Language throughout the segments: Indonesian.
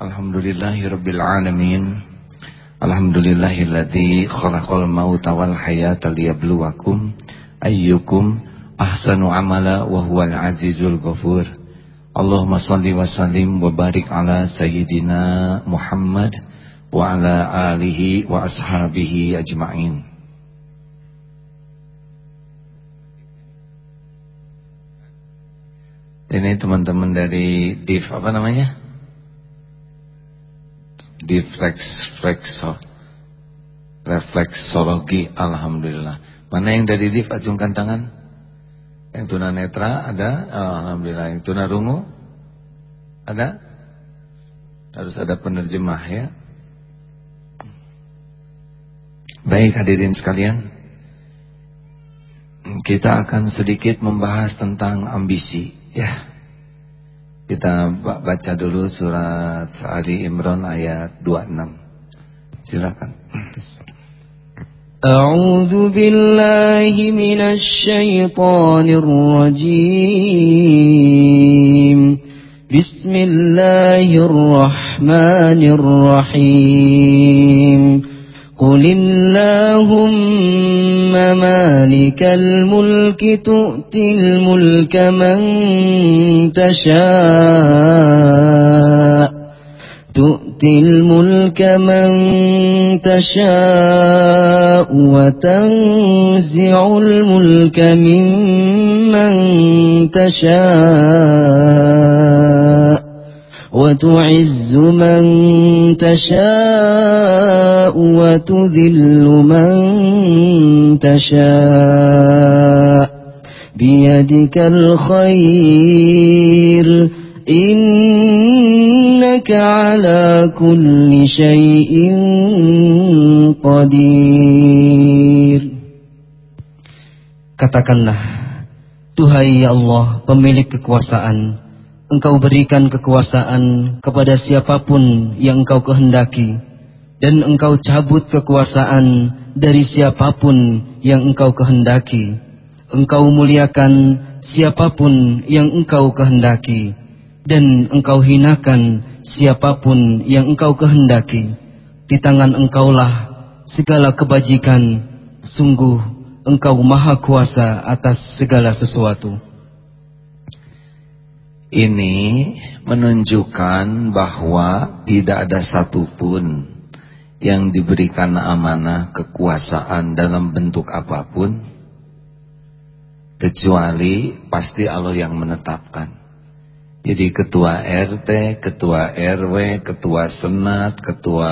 Alhamdulillahirabbil alamin. Alhamdulillahilladzi khalaqal mauta wal hayata liyabluwakum ayyukum ahsanu amala wa huwal azizul ghafur. Allahumma salli wa sallim wa barik ala sayyidina Muhammad wa ala alihi wa ashabihi ajma'in. Ini teman-teman dari DIV apa namanya? Diflex flexo refleksologi alhamdulillah. Mana yang dari DIV acungkan tangan? Yang tunanetra ada? Oh, alhamdulillah. Yang tunarungu ada? Harus ada penerjemah ya. Baik hadirin sekalian. Kita akan sedikit membahas tentang ambisi Ya. Kita baca dulu surat Ali Imran ayat 26. Silakan. A'udzu billahi minasy syaithanir rajim. Bismillahirrahmanirrahim. قل اللهم مالك الملك تؤتي الملك من تشاء تؤتي الملك من تشاء وتنزع الملك ممن تشاء وتعز من تشاء وتذل من تشاء بيدك الخير. إنك على كل شيء قدير. Katakanlah, Tuhai ya Allah, pemilik kekuasaan, engkau berikan kekuasaan kepada siapa pun yang engkau kehendaki dan engkau cabut kekuasaan dari siapa pun yang engkau kehendaki. Engkau muliakan siapa pun yang engkau kehendaki dan engkau hinakan siapa pun yang engkau kehendaki. Di tangan engkaulah segala kebajikan sungguh engkau maha kuasa atas segala sesuatu ini menunjukkan bahwa tidak ada satupun yang diberikan amanah kekuasaan dalam bentuk apa pun kecuali pasti Allah yang menetapkan. Jadi ketua RT, ketua RW, ketua senat, ketua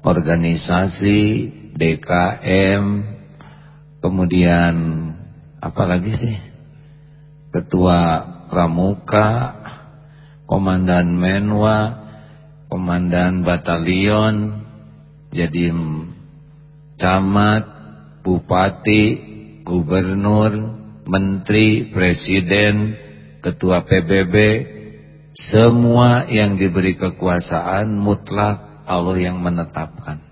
organisasi, DKM, kemudian apa lagi sih? Ketua pramuka, komandan menwa, komandan batalion, jadi camat, bupati, gubernur, menteri, presiden, ketua PBB, semua yang diberi kekuasaan mutlak Allah yang menetapkan.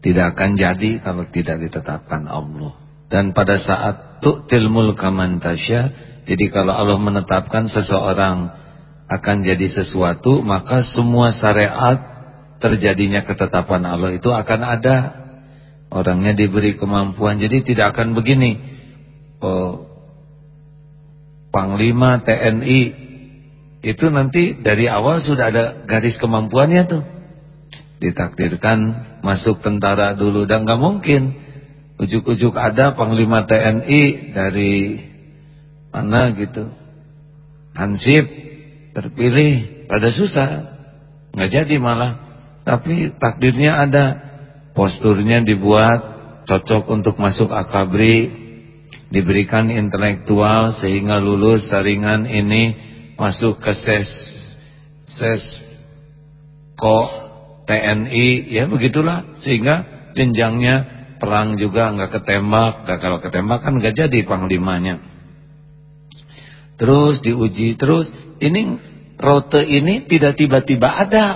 Tidak akan jadi kalau tidak ditetapkan Allah. Dan pada saat tu'til mulka man jadi kalau Allah menetapkan seseorang akan jadi sesuatu, maka semua syariat terjadinya ketetapan Allah itu akan ada. Orangnya diberi kemampuan. Jadi tidak akan begini. Oh, Panglima TNI itu nanti dari awal sudah ada garis kemampuannya tuh. Ditakdirkan masuk tentara dulu dan gak mungkin ujuk-ujuk ada panglima TNI dari mana gitu. Hansip terpilih pada susah. Nggak jadi malah. Tapi takdirnya ada. Posturnya dibuat cocok untuk masuk akabri. Diberikan intelektual sehingga lulus saringan ini masuk ke ses ses ko TNI ya begitulah sehingga jenjangnya perang juga nggak ketembak, nah, kalau ketembak kan nggak jadi panglimanya. Terus diuji terus, ini rute ini tidak tiba-tiba ada.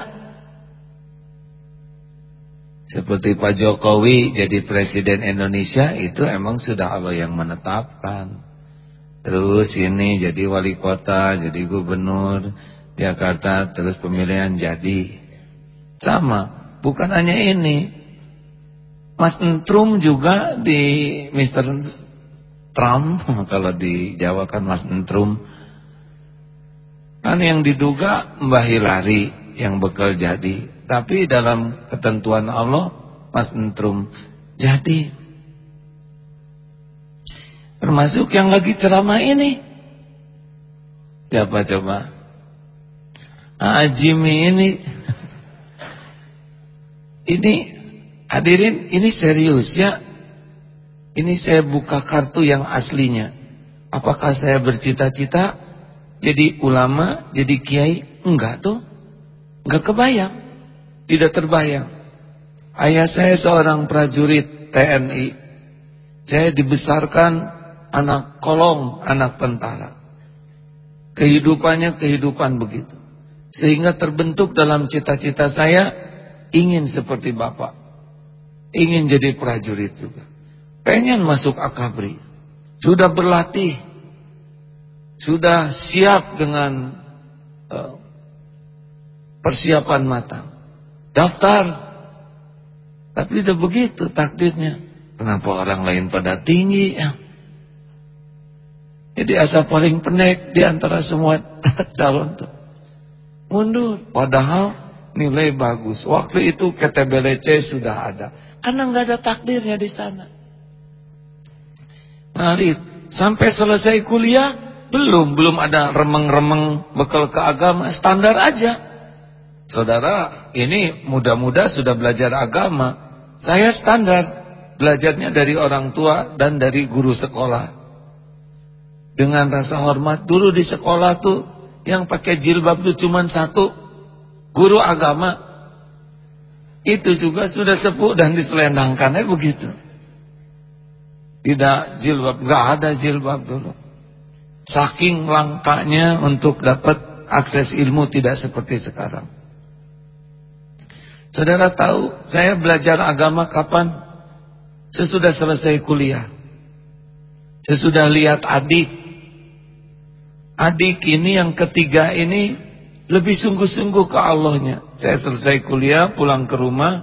Seperti Pak Jokowi jadi presiden Indonesia itu emang sudah Allah yang menetapkan. Terus ini jadi wali kota, jadi gubernur Jakarta, terus pemilihan jadi. Sama, bukan hanya ini. Mas Entrum juga di Mr. Trump, kalau di Jawa kan Mas Entrum. Kan yang diduga Mbah Hilari yang bekal jadi. Tapi dalam ketentuan Allah, Mas Entrum jadi. Termasuk yang lagi ceramah ini. Siapa coba? Ajimi ini. Ini hadirin, ini serius ya. Ini saya buka kartu yang aslinya. Apakah saya bercita-cita jadi ulama, jadi kiai? Enggak tuh. Enggak kebayang. Tidak terbayang. Ayah saya seorang prajurit TNI. Saya dibesarkan anak kolong, anak tentara. Kehidupannya kehidupan begitu. Sehingga terbentuk dalam cita-cita saya ingin seperti bapak. Ingin jadi prajurit juga. Pengen masuk akabri. Sudah berlatih. Sudah siap dengan uh, persiapan matang. Daftar. Tapi udah begitu takdirnya. Kenapa orang lain pada tinggi ya? Jadi asa paling pendek di antara semua calon tuh. Mundur. Padahal nilai bagus. Waktu itu KTBLC sudah ada. Karena nggak ada takdirnya di sana. Mari sampai selesai kuliah belum belum ada remeng-remeng bekal ke agama standar aja. Saudara, ini muda-muda sudah belajar agama. Saya standar belajarnya dari orang tua dan dari guru sekolah dengan rasa hormat. Dulu di sekolah tuh yang pakai jilbab tuh cuma satu, guru agama. Itu juga sudah sepuh dan diselendangkannya begitu. Tidak jilbab, nggak ada jilbab dulu. Saking langkanya untuk dapat akses ilmu tidak seperti sekarang. Saudara tahu, saya belajar agama kapan? Sesudah selesai kuliah. Sesudah lihat adik adik ini yang ketiga ini lebih sungguh-sungguh ke Allahnya. Saya selesai kuliah, pulang ke rumah,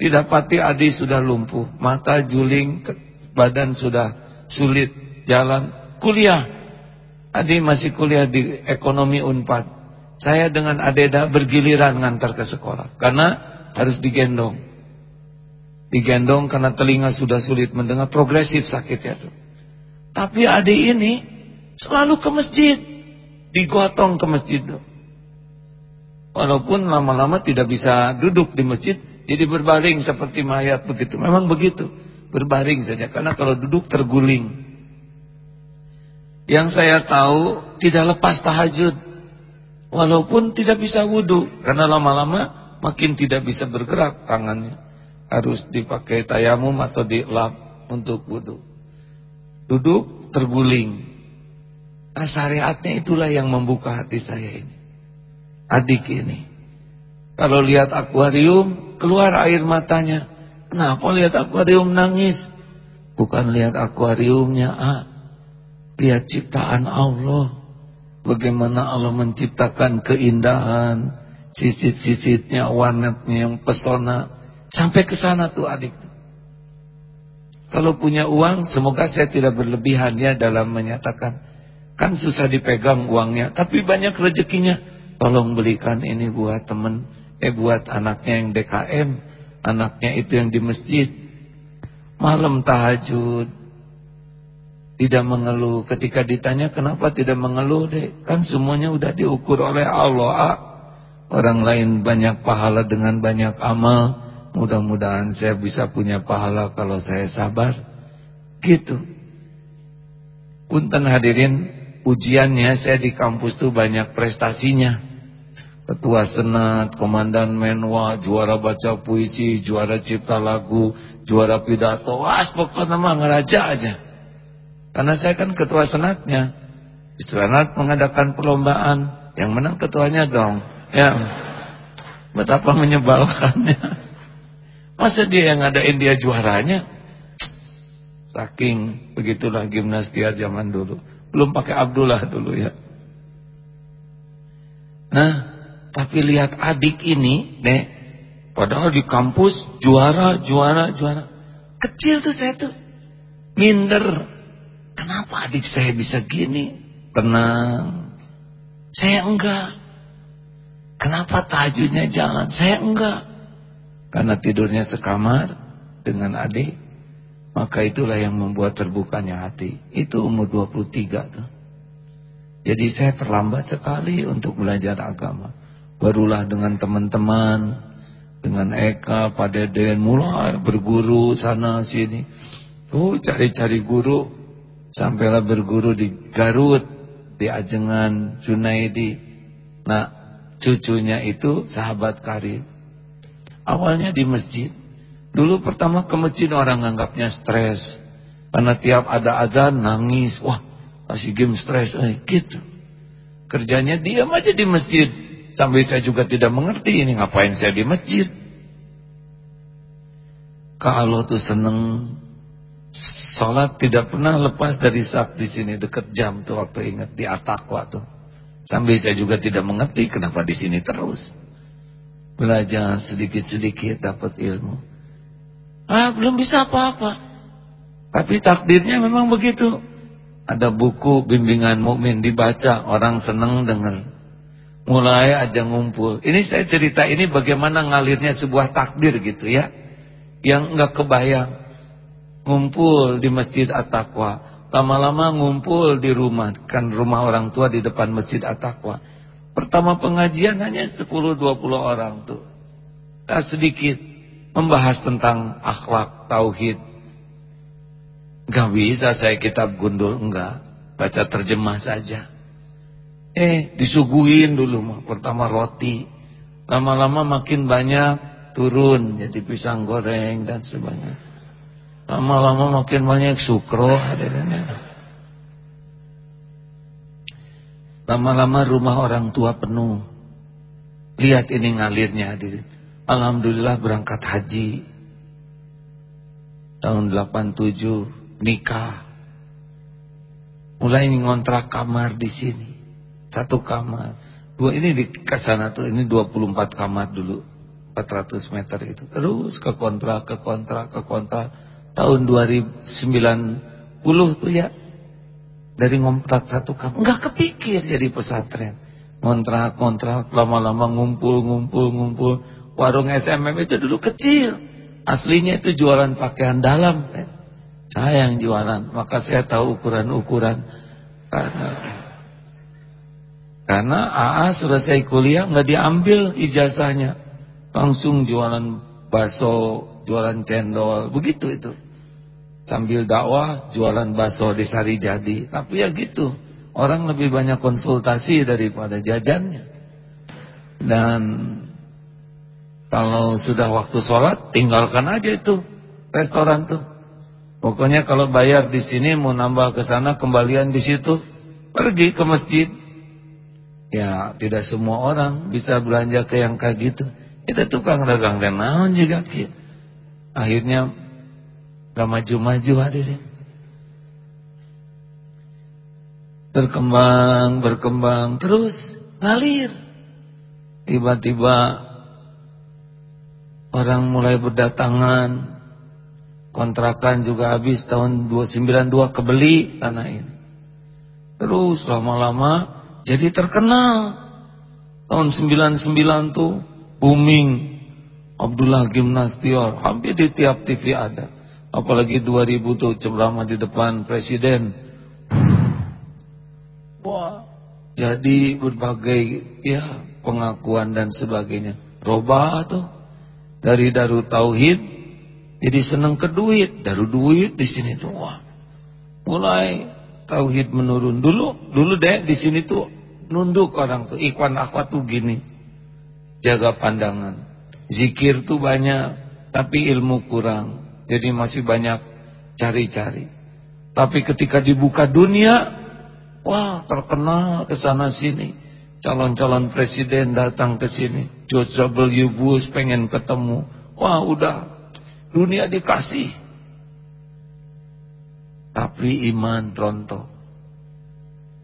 didapati adik sudah lumpuh, mata juling, badan sudah sulit jalan. Kuliah, adik masih kuliah di ekonomi Unpad. Saya dengan Adeda bergiliran ngantar ke sekolah karena harus digendong. Digendong karena telinga sudah sulit mendengar, progresif sakitnya tuh. Tapi adik ini Selalu ke masjid. Digotong ke masjid. Walaupun lama-lama tidak bisa duduk di masjid. Jadi berbaring seperti mayat begitu. Memang begitu. Berbaring saja. Karena kalau duduk terguling. Yang saya tahu tidak lepas tahajud. Walaupun tidak bisa wudhu. Karena lama-lama makin tidak bisa bergerak tangannya. Harus dipakai tayamum atau dilap untuk wudhu. Duduk terguling. Nah syariatnya itulah yang membuka hati saya ini. Adik ini. Kalau lihat akuarium, keluar air matanya. Kenapa lihat akuarium nangis? Bukan lihat akuariumnya, ah. Lihat ciptaan Allah. Bagaimana Allah menciptakan keindahan, sisit-sisitnya, warnanya yang pesona. Sampai ke sana tuh adik. Kalau punya uang, semoga saya tidak berlebihan ya dalam menyatakan Kan susah dipegang uangnya, tapi banyak rezekinya. Tolong belikan ini buat temen, eh buat anaknya yang DKM, anaknya itu yang di masjid. Malam tahajud, tidak mengeluh. Ketika ditanya kenapa tidak mengeluh deh, kan semuanya udah diukur oleh Allah. Ah. Orang lain banyak pahala dengan banyak amal. Mudah-mudahan saya bisa punya pahala kalau saya sabar. Gitu. Punten hadirin ujiannya saya di kampus tuh banyak prestasinya. Ketua Senat, Komandan Menwa, juara baca puisi, juara cipta lagu, juara pidato. Wah, pokoknya mah ngeraja aja. Karena saya kan ketua Senatnya. Senat mengadakan perlombaan. Yang menang ketuanya dong. Ya. Betapa menyebalkannya. Masa dia yang ngadain dia juaranya? Saking begitulah gimnastiar zaman dulu. Belum pakai Abdullah dulu ya. Nah, tapi lihat adik ini, Nek. Padahal di kampus juara, juara, juara. Kecil tuh saya tuh. Minder. Kenapa adik saya bisa gini? Tenang. Saya enggak. Kenapa tajudnya jalan? Saya enggak. Karena tidurnya sekamar dengan adik. Maka itulah yang membuat terbukanya hati. Itu umur 23 tuh. Jadi saya terlambat sekali untuk belajar agama. Barulah dengan teman-teman, dengan Eka, Pak Deden, mulai berguru sana sini. Tuh cari-cari guru, sampailah berguru di Garut, di Ajengan, Junaidi. Nah, cucunya itu sahabat Karim. Awalnya di masjid. Dulu pertama ke masjid orang anggapnya stres. Karena tiap ada azan nangis. Wah, kasih game stres. Eh, gitu. Kerjanya diam aja di masjid. Sampai saya juga tidak mengerti ini ngapain saya di masjid. Kalau tuh seneng sholat tidak pernah lepas dari sak di sini dekat jam tuh waktu ingat di Atakwa tuh. Sampai saya juga tidak mengerti kenapa di sini terus. Belajar sedikit-sedikit dapat ilmu. Ah, belum bisa apa-apa. Tapi takdirnya memang begitu. Ada buku bimbingan mukmin dibaca, orang senang dengar mulai aja ngumpul. Ini saya cerita ini bagaimana ngalirnya sebuah takdir gitu ya. Yang enggak kebayang. Ngumpul di Masjid At-Taqwa. Lama-lama ngumpul di rumah. Kan rumah orang tua di depan Masjid At-Taqwa. Pertama pengajian hanya 10-20 orang tuh. Nah, sedikit. Membahas tentang akhlak, tauhid. Gak bisa saya kitab gundul, enggak. Baca terjemah saja. Eh disuguhin dulu pertama roti. Lama-lama makin banyak turun jadi pisang goreng dan sebagainya. Lama-lama makin banyak sukro hadirnya. Lama-lama rumah orang tua penuh. Lihat ini ngalirnya hadirin. Alhamdulillah berangkat haji. Tahun 87 nikah. Mulai ngontrak kamar di sini. Satu kamar. Dua ini di sana tuh ini 24 kamar dulu. 400 meter itu. Terus ke kontrak, ke kontrak, ke kontrak. Tahun 2090 tuh ya. Dari ngontrak satu kamar. Enggak kepikir jadi pesantren. Kontrak, kontrak, lama-lama ngumpul, ngumpul, ngumpul. Warung SMM itu dulu kecil. Aslinya itu jualan pakaian dalam. Saya yang jualan. Maka saya tahu ukuran-ukuran. Karena karena AA selesai kuliah nggak diambil ijazahnya. Langsung jualan bakso, jualan cendol, begitu itu. Sambil dakwah jualan bakso di Sari Jadi. Tapi ya gitu. Orang lebih banyak konsultasi daripada jajannya. Dan kalau sudah waktu sholat tinggalkan aja itu restoran tuh. Pokoknya kalau bayar di sini mau nambah ke sana kembalian di situ, pergi ke masjid Ya tidak semua orang bisa belanja ke yang kayak gitu. Itu tukang dagang dan naon juga gitu. Akhirnya gak maju-maju hadirin. Berkembang, berkembang terus ngalir. Tiba-tiba orang mulai berdatangan. Kontrakan juga habis tahun 292 kebeli tanah ini. Terus lama-lama jadi terkenal. Tahun 99 tuh booming. Abdullah Gimnastior hampir di tiap TV ada. Apalagi 2000 tuh ceramah di depan presiden. Wah, jadi berbagai ya pengakuan dan sebagainya. Robah tuh dari Darut Tauhid jadi seneng ke duit, daru duit di sini tuh. Mulai tauhid menurun. Dulu dulu deh di sini tuh nunduk orang tuh ikhwan akhwat tuh gini. Jaga pandangan. Zikir tuh banyak tapi ilmu kurang. Jadi masih banyak cari-cari. Tapi ketika dibuka dunia wah terkenal ke sana sini calon-calon presiden datang ke sini George W Bush pengen ketemu wah udah dunia dikasih tapi iman rontok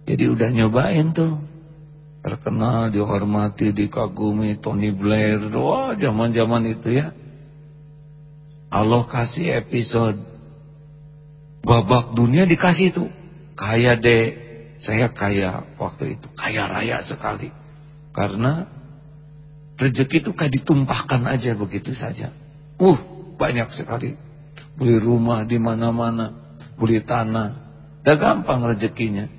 Jadi udah nyobain tuh. Terkenal, dihormati, dikagumi Tony Blair. Wah, zaman-zaman itu ya. Allah kasih episode babak dunia dikasih itu. Kaya deh. Saya kaya waktu itu, kaya raya sekali. Karena rezeki itu kayak ditumpahkan aja begitu saja. Uh, banyak sekali. Beli rumah di mana-mana, beli tanah. Udah gampang rezekinya.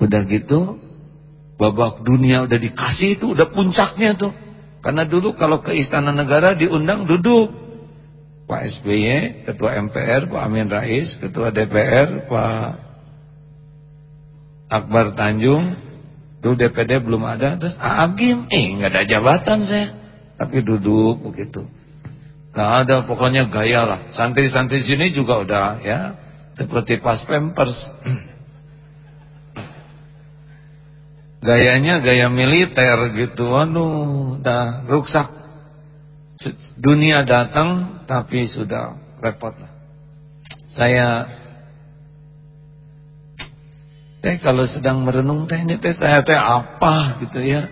Udah gitu babak dunia udah dikasih itu udah puncaknya tuh. Karena dulu kalau ke istana negara diundang duduk. Pak SBY, Ketua MPR, Pak Amin Rais, Ketua DPR, Pak Akbar Tanjung, dulu DPD belum ada, terus Agim, eh nggak ada jabatan saya, tapi duduk begitu. Nggak ada, pokoknya gaya lah. Santri-santri sini juga udah ya, seperti pas pampers. Gayanya gaya militer gitu. Waduh, udah rusak. Dunia datang tapi sudah repot lah. Saya saya kalau sedang merenung teh ini teh saya teh apa gitu ya.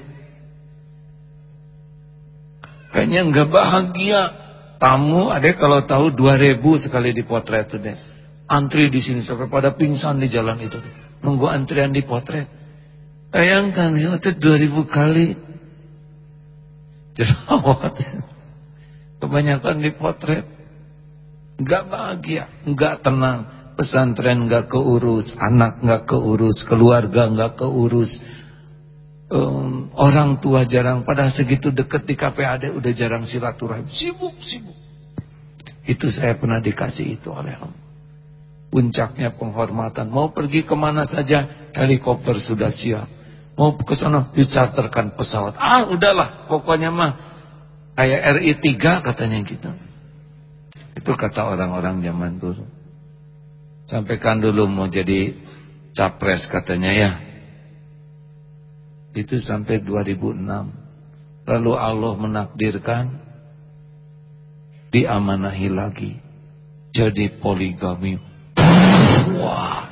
Kayaknya enggak bahagia. Tamu ada kalau tahu 2000 sekali dipotret tuh deh. Antri di sini sampai pada pingsan di jalan itu. Nunggu antrian dipotret. Bayangkan ya itu 2000 kali jerawat. Kebanyakan dipotret. Enggak bahagia, enggak tenang. Pesantren enggak keurus, anak enggak keurus, keluarga enggak keurus. Um, orang tua jarang pada segitu dekat di KPAD udah jarang silaturahim. Sibuk, sibuk. Itu saya pernah dikasih itu oleh Allah puncaknya penghormatan. Mau pergi ke mana saja, helikopter sudah siap. Mau ke sana dicaterkan pesawat. Ah, udahlah, pokoknya mah kayak RI 3 katanya gitu. Itu kata orang-orang zaman dulu. Sampaikan dulu mau jadi capres katanya ya. Itu sampai 2006. Lalu Allah menakdirkan diamanahi lagi jadi poligami Wah,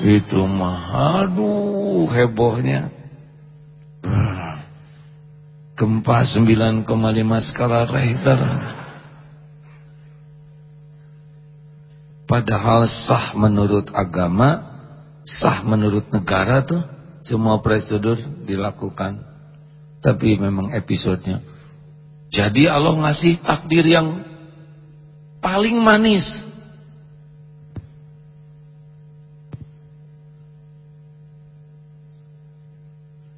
itu mah aduh hebohnya. Gempa 9,5 skala Richter. Padahal sah menurut agama, sah menurut negara tuh semua prosedur dilakukan. Tapi memang episodenya. Jadi Allah ngasih takdir yang paling manis.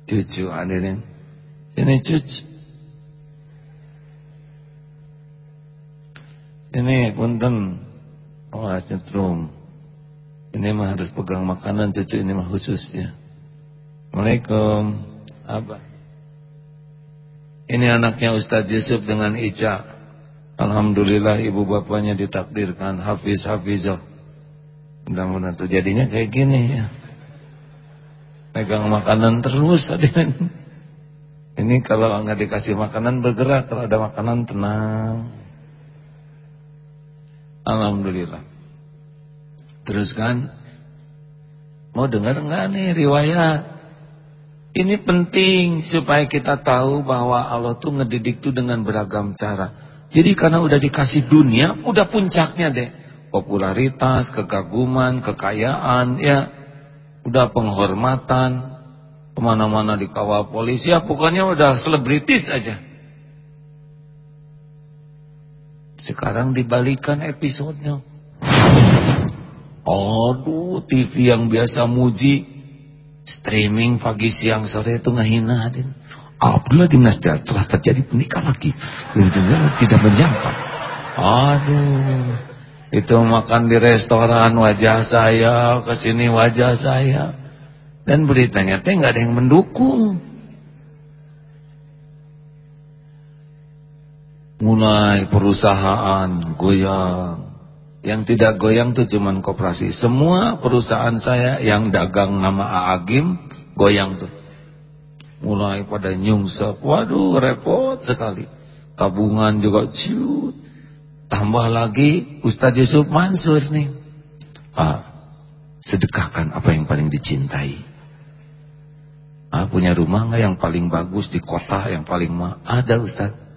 Cucu hadirin. Ini cucu. Ini punten. Oh, nyetrum. Ini mah harus pegang makanan cucu ini mah khusus ya. Assalamualaikum. Apa? Ini anaknya Ustadz Yusuf dengan Ica. Alhamdulillah ibu bapaknya ditakdirkan Hafiz Hafizah. Mudah-mudahan terjadinya kayak gini ya pegang makanan terus ini kalau nggak dikasih makanan bergerak kalau ada makanan tenang Alhamdulillah. Terus kan mau dengar nggak nih riwayat? Ini penting supaya kita tahu bahwa Allah tuh ngedidik tuh dengan beragam cara. Jadi karena udah dikasih dunia udah puncaknya deh. Popularitas kekaguman kekayaan ya. Udah penghormatan, ke mana-mana dikawal polisi, ya pokoknya udah selebritis aja. Sekarang dibalikan episodenya. Aduh, TV yang biasa muji, streaming pagi siang sore itu ngehina din. Abdullah Dinas telah terjadi pernikahan lagi. Tidak menjangkau. Aduh. Itu makan di restoran wajah saya, ke sini wajah saya. Dan beritanya teh nggak ada yang mendukung. Mulai perusahaan goyang. Yang tidak goyang tuh cuman koperasi. Semua perusahaan saya yang dagang nama Aagim goyang tuh. Mulai pada nyungsep. Waduh repot sekali. Tabungan juga ciut. Tambah lagi Ustadz Yusuf Mansur nih. Pak, sedekahkan apa yang paling dicintai. Ah, punya rumah nggak yang paling bagus di kota yang paling mah? Ada Ustaz.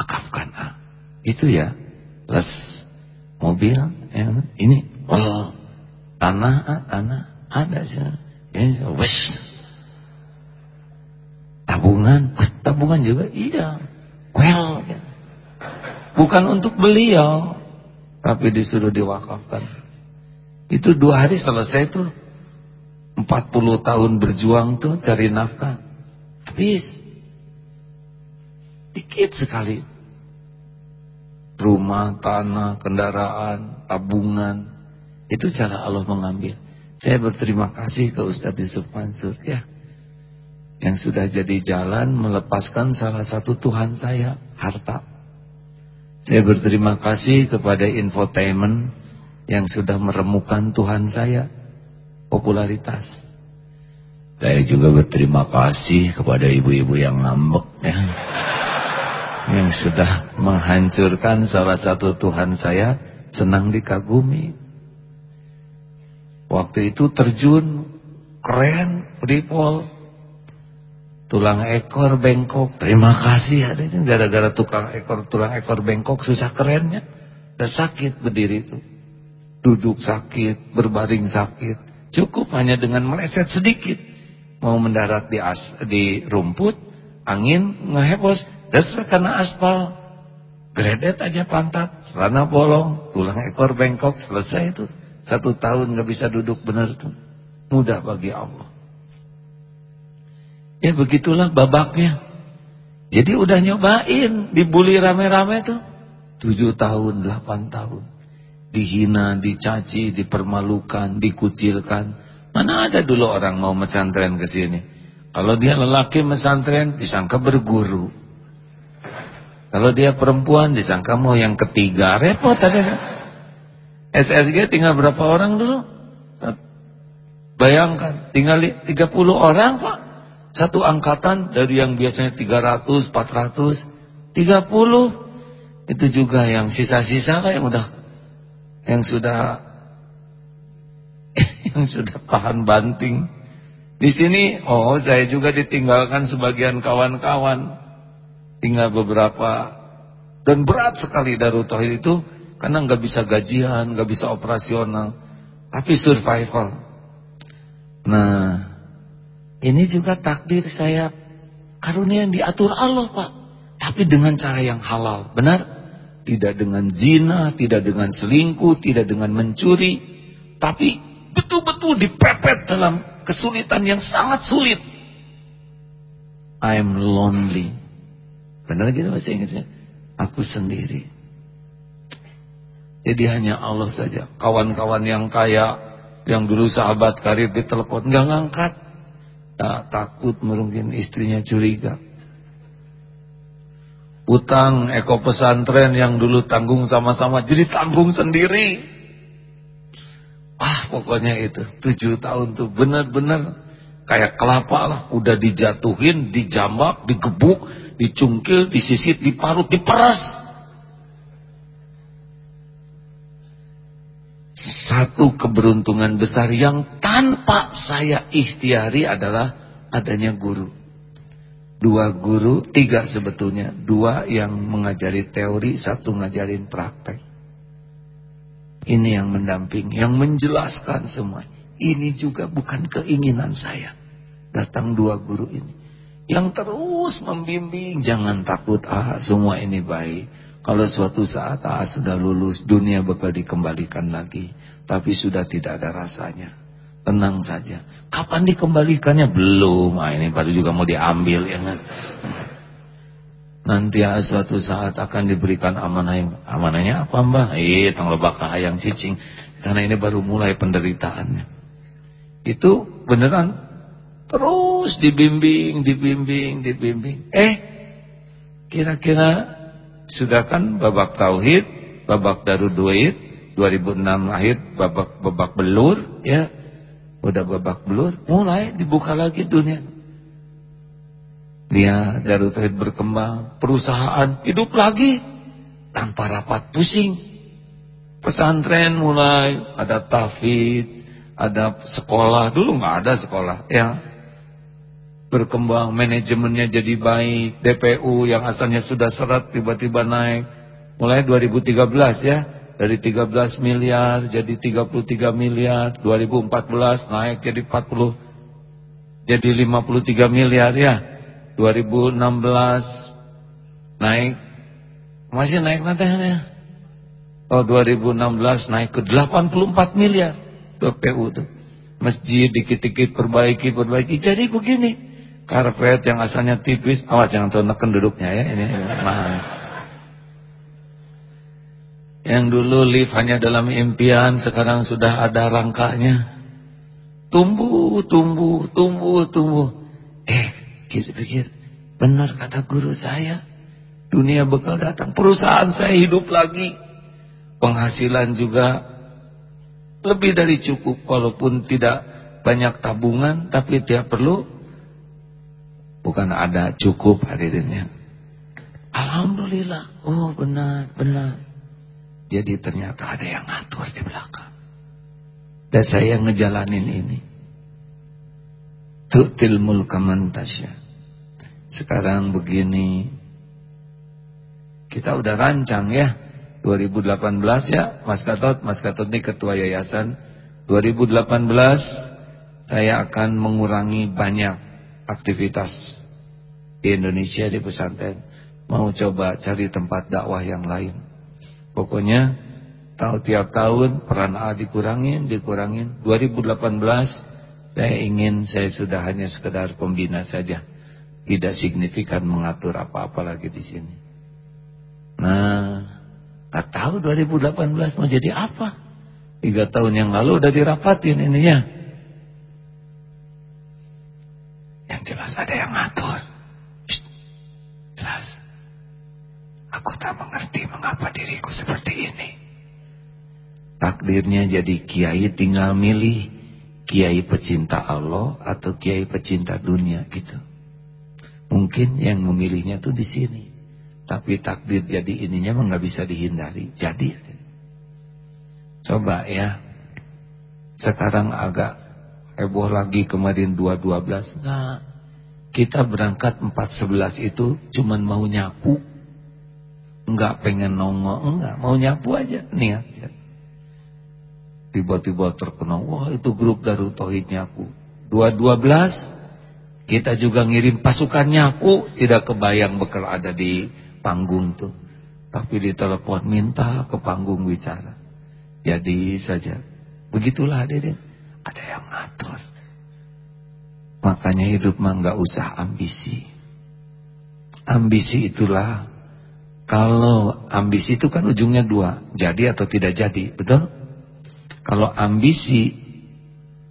Akafkan ah. Itu ya. Les mobil ya. Ini oh, tanah ah, tanah ada sih. Ini wes. Tabungan, ah, tabungan juga iya. Well, ya. bukan untuk beliau, tapi disuruh diwakafkan. Itu dua hari selesai tuh 40 tahun berjuang tuh cari nafkah. Habis. Dikit sekali. Rumah, tanah, kendaraan, tabungan. Itu cara Allah mengambil. Saya berterima kasih ke Ustadz Yusuf Mansur. Ya. Yang sudah jadi jalan melepaskan salah satu Tuhan saya, harta. Saya berterima kasih kepada infotainment yang sudah meremukan Tuhan saya, popularitas. Saya juga berterima kasih kepada ibu-ibu yang ngambek ya. Yang sudah menghancurkan salah satu Tuhan saya senang dikagumi. Waktu itu terjun keren, freefall. Tulang ekor bengkok. Terima kasih ada ini gara-gara tukang ekor tulang ekor bengkok susah kerennya. Dan sakit berdiri itu. Duduk sakit, berbaring sakit. Cukup hanya dengan meleset sedikit. Mau mendarat di as, di rumput, angin ngehebos, dan karena aspal. Gredet aja pantat, celana bolong, tulang ekor bengkok, selesai itu. Satu tahun nggak bisa duduk benar tuh. Mudah bagi Allah. Ya begitulah babaknya. Jadi udah nyobain, dibully rame-rame tuh. Tujuh tahun, delapan tahun dihina, dicaci, dipermalukan, dikucilkan. Mana ada dulu orang mau mesantren ke sini? Kalau dia lelaki mesantren disangka berguru. Kalau dia perempuan disangka mau yang ketiga, repot aja. SSG tinggal berapa orang dulu? Bayangkan, tinggal 30 orang Pak. Satu angkatan dari yang biasanya 300, 400, 30. Itu juga yang sisa-sisa lah yang udah yang sudah yang sudah tahan banting. Di sini, oh saya juga ditinggalkan sebagian kawan-kawan. Tinggal beberapa dan berat sekali Darut Tauhid itu karena nggak bisa gajian, nggak bisa operasional, tapi survival. Nah, ini juga takdir saya karunia yang diatur Allah, Pak. Tapi dengan cara yang halal, benar? tidak dengan zina, tidak dengan selingkuh, tidak dengan mencuri, tapi betul-betul dipepet dalam kesulitan yang sangat sulit. I'm lonely. Benar gitu bahasa Inggrisnya? Aku sendiri. Jadi hanya Allah saja. Kawan-kawan yang kaya, yang dulu sahabat karib ditelepon, nggak ngangkat. Tak, takut mungkin istrinya curiga. Utang eko pesantren yang dulu tanggung sama-sama jadi tanggung sendiri. Ah pokoknya itu tujuh tahun tuh benar-benar kayak kelapa lah. Udah dijatuhin, dijambak, digebuk, dicungkil, disisit, diparut, diperas. Satu keberuntungan besar yang tanpa saya ikhtiari adalah adanya guru. Dua guru, tiga sebetulnya. Dua yang mengajari teori, satu ngajarin praktek. Ini yang mendamping, yang menjelaskan semua. Ini juga bukan keinginan saya. Datang dua guru ini. Yang terus membimbing, jangan takut, ah semua ini baik. Kalau suatu saat ah sudah lulus, dunia bakal dikembalikan lagi. Tapi sudah tidak ada rasanya. Tenang saja. Kapan dikembalikannya? Belum. Ah, ini baru juga mau diambil ya kan. Nanti ya, suatu saat akan diberikan amanah yang amanahnya apa mbah? Eh, tang lebak hayang cicing. Karena ini baru mulai penderitaannya. Itu beneran terus dibimbing, dibimbing, dibimbing. Eh, kira-kira sudah kan babak tauhid, babak darud duit, 2006 lahir babak babak belur, ya Udah babak belur, mulai dibuka lagi dunia. Dia dari Tauhid berkembang, perusahaan hidup lagi tanpa rapat pusing. Pesantren mulai ada tafid, ada sekolah dulu nggak ada sekolah. Ya. Berkembang manajemennya jadi baik DPU yang asalnya sudah seret tiba-tiba naik. Mulai 2013 ya dari 13 miliar jadi 33 miliar 2014 naik jadi 40 jadi 53 miliar ya. 2016 naik masih naik nanti ya. Oh 2016 naik ke 84 miliar DPU tuh. Masjid dikit-dikit perbaiki perbaiki. Jadi begini karpet yang asalnya tipis awas jangan terlalu neken duduknya ya ini, mahal. Yang dulu lift hanya dalam impian sekarang sudah ada rangkanya. Tumbuh tumbuh tumbuh tumbuh. Eh pikir-pikir benar kata guru saya dunia bekal datang. Perusahaan saya hidup lagi. Penghasilan juga lebih dari cukup walaupun tidak banyak tabungan tapi tidak perlu Bukan ada cukup hadirinnya. Alhamdulillah. Oh benar, benar. Jadi ternyata ada yang ngatur di belakang. Dan saya ngejalanin ini. Tu'til mulka mantasya. Sekarang begini. Kita udah rancang ya. 2018 ya Mas Gatot, Mas Gatot ini ketua yayasan. 2018 saya akan mengurangi banyak aktivitas di Indonesia di pesantren. Mau coba cari tempat dakwah yang lain. Pokoknya tahu tiap tahun peran A dikurangin dikurangin. 2018 saya ingin saya sudah hanya sekedar pembina saja. Tidak signifikan mengatur apa-apa lagi di sini. Nah tak tahu 2018 mau jadi apa tiga tahun yang lalu udah dirapatin ini ya Yang jelas ada yang ngatur. Jelas. Aku tak mengerti mengapa diriku seperti ini. Takdirnya jadi kiai tinggal milih kiai pecinta Allah atau kiai pecinta dunia gitu. Mungkin yang memilihnya tuh di sini. Tapi takdir jadi ininya mah nggak bisa dihindari. Jadi. Coba ya. Sekarang agak heboh lagi kemarin 212 nah kita berangkat 411 itu cuman mau nyapu. Enggak pengen nongol enggak mau nyapu aja niat. Tiba-tiba terkenal wah itu grup Darut Tauhid nyapu. 212 kita juga ngirim pasukan nyapu. Tidak kebayang bekal ada di panggung tuh tapi di telepon minta ke panggung bicara jadi saja begitulah hadirin ada yang ngatur. Makanya hidup mah nggak usah ambisi. Ambisi itulah kalau ambisi itu kan ujungnya dua, jadi atau tidak jadi, betul? Kalau ambisi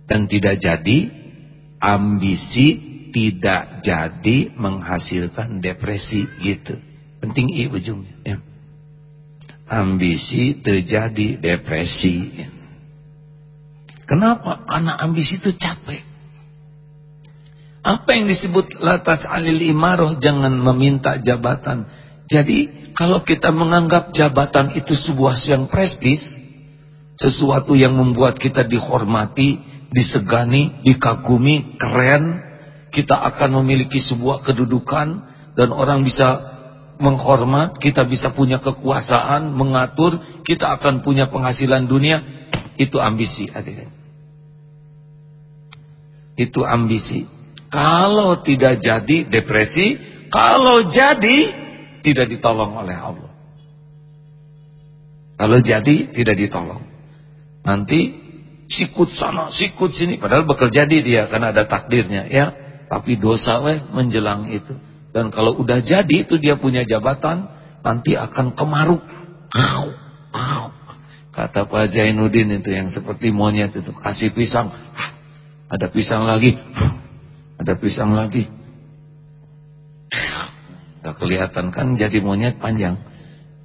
dan tidak jadi, ambisi tidak jadi menghasilkan depresi gitu. Penting i ujungnya ya. Ambisi terjadi depresi. Kenapa? Karena ambisi itu capek. Apa yang disebut latas alil imaroh jangan meminta jabatan. Jadi kalau kita menganggap jabatan itu sebuah yang prestis, sesuatu yang membuat kita dihormati, disegani, dikagumi, keren, kita akan memiliki sebuah kedudukan dan orang bisa menghormat, kita bisa punya kekuasaan, mengatur, kita akan punya penghasilan dunia, itu ambisi adik itu ambisi. Kalau tidak jadi depresi, kalau jadi tidak ditolong oleh Allah. Kalau jadi tidak ditolong. Nanti sikut sana, sikut sini padahal bakal jadi dia karena ada takdirnya ya. Tapi dosa weh menjelang itu. Dan kalau udah jadi itu dia punya jabatan, nanti akan kemaruk. Au, au. Kata Pak Zainuddin itu yang seperti monyet itu kasih pisang ada pisang lagi. Ada pisang lagi. Gak kelihatan kan jadi monyet panjang.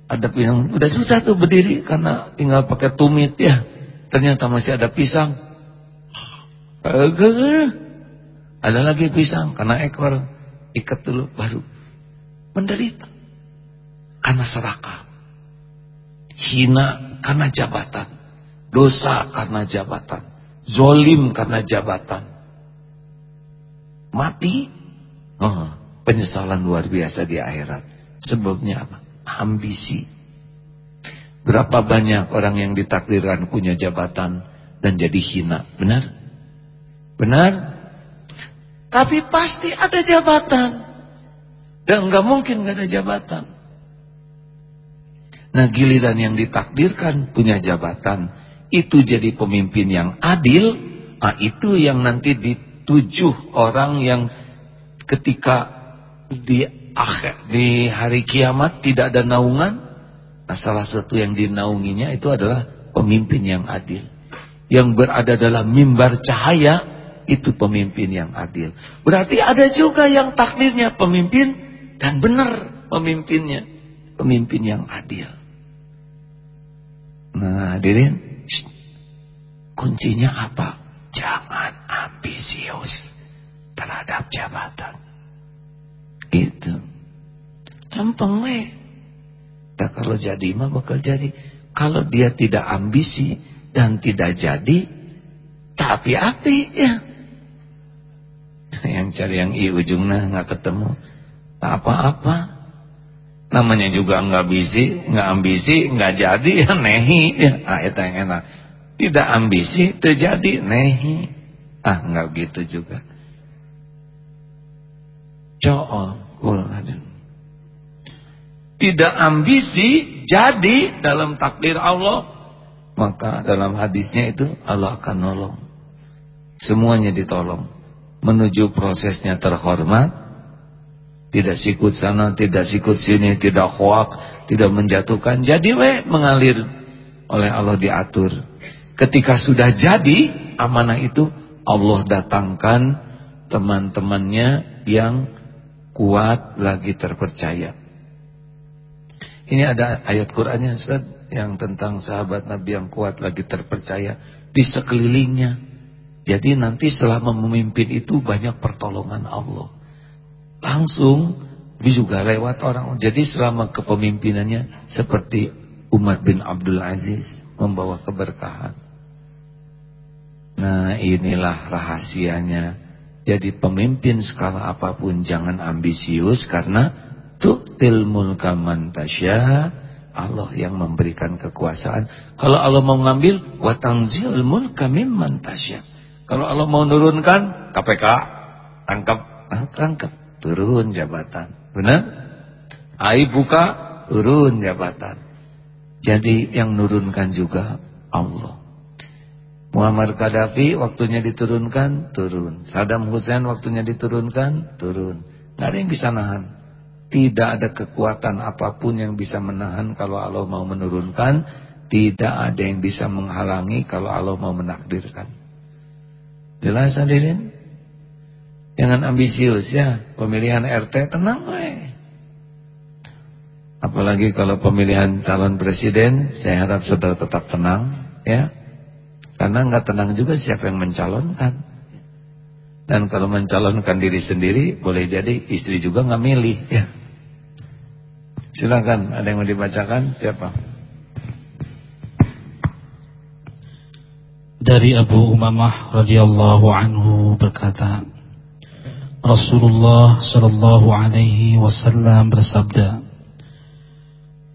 Ada pisang. Udah susah tuh berdiri karena tinggal pakai tumit ya. Ternyata masih ada pisang. Ada lagi pisang karena ekor ikat dulu baru menderita karena serakah. Hina karena jabatan. Dosa karena jabatan zolim karena jabatan. Mati, oh, penyesalan luar biasa di akhirat. Sebabnya apa? Ambisi. Berapa banyak orang yang ditakdirkan punya jabatan dan jadi hina. Benar? Benar? Tapi pasti ada jabatan. Dan enggak mungkin enggak ada jabatan. Nah giliran yang ditakdirkan punya jabatan itu jadi pemimpin yang adil, nah itu yang nanti ditujuh orang yang ketika di akhir di hari kiamat tidak ada naungan. Nah, salah satu yang dinaunginya itu adalah pemimpin yang adil. Yang berada dalam mimbar cahaya itu pemimpin yang adil. Berarti ada juga yang takdirnya pemimpin dan benar pemimpinnya, pemimpin yang adil. Nah, hadirin, kuncinya apa? Jangan ambisius terhadap jabatan. Itu. Gampang weh. Nah, kalau jadi mah bakal jadi. Kalau dia tidak ambisi dan tidak jadi, tapi api ya. Cari yang i ujungnya nggak ketemu. Apa-apa namanya juga nggak bisi, nggak ambisi, nggak jadi ya nehi. Ah itu yang enak. Tidak ambisi terjadi nehi. Ah nggak gitu juga. Cool, cool. Tidak ambisi jadi dalam takdir Allah. Maka dalam hadisnya itu Allah akan nolong. Semuanya ditolong. Menuju prosesnya terhormat tidak sikut sana, tidak sikut sini, tidak hoak, tidak menjatuhkan. Jadi we mengalir oleh Allah diatur. Ketika sudah jadi amanah itu, Allah datangkan teman-temannya yang kuat lagi terpercaya. Ini ada ayat Qur'annya yang tentang sahabat Nabi yang kuat lagi terpercaya di sekelilingnya. Jadi nanti selama memimpin itu banyak pertolongan Allah langsung juga lewat orang. Jadi selama kepemimpinannya seperti Umar bin Abdul Aziz membawa keberkahan. Nah inilah rahasianya. Jadi pemimpin skala apa pun jangan ambisius karena tu'til mulka man Allah yang memberikan kekuasaan. Kalau Allah mau ngambil wa tanzil mulka mimman Kalau Allah mau nurunkan KPK tangkap tangkap turun jabatan. Benar? Aib buka, turun jabatan. Jadi yang nurunkan juga Allah. Muammar Gaddafi waktunya diturunkan, turun. Saddam Hussein waktunya diturunkan, turun. Tidak ada yang bisa nahan. Tidak ada kekuatan apa pun yang bisa menahan kalau Allah mau menurunkan. Tidak ada yang bisa menghalangi kalau Allah mau menakdirkan. Jelas hadirin? Jangan ambisius ya. Pemilihan RT tenang we. Apalagi kalau pemilihan calon presiden, saya harap saudara tetap tenang ya. Karena nggak tenang juga siapa yang mencalonkan. Dan kalau mencalonkan diri sendiri, boleh jadi istri juga nggak milih ya. Silakan, ada yang mau dibacakan? Siapa? Dari Abu Umamah radhiyallahu anhu berkata, Rasulullah Shallallahu Alaihi Wasallam bersabda,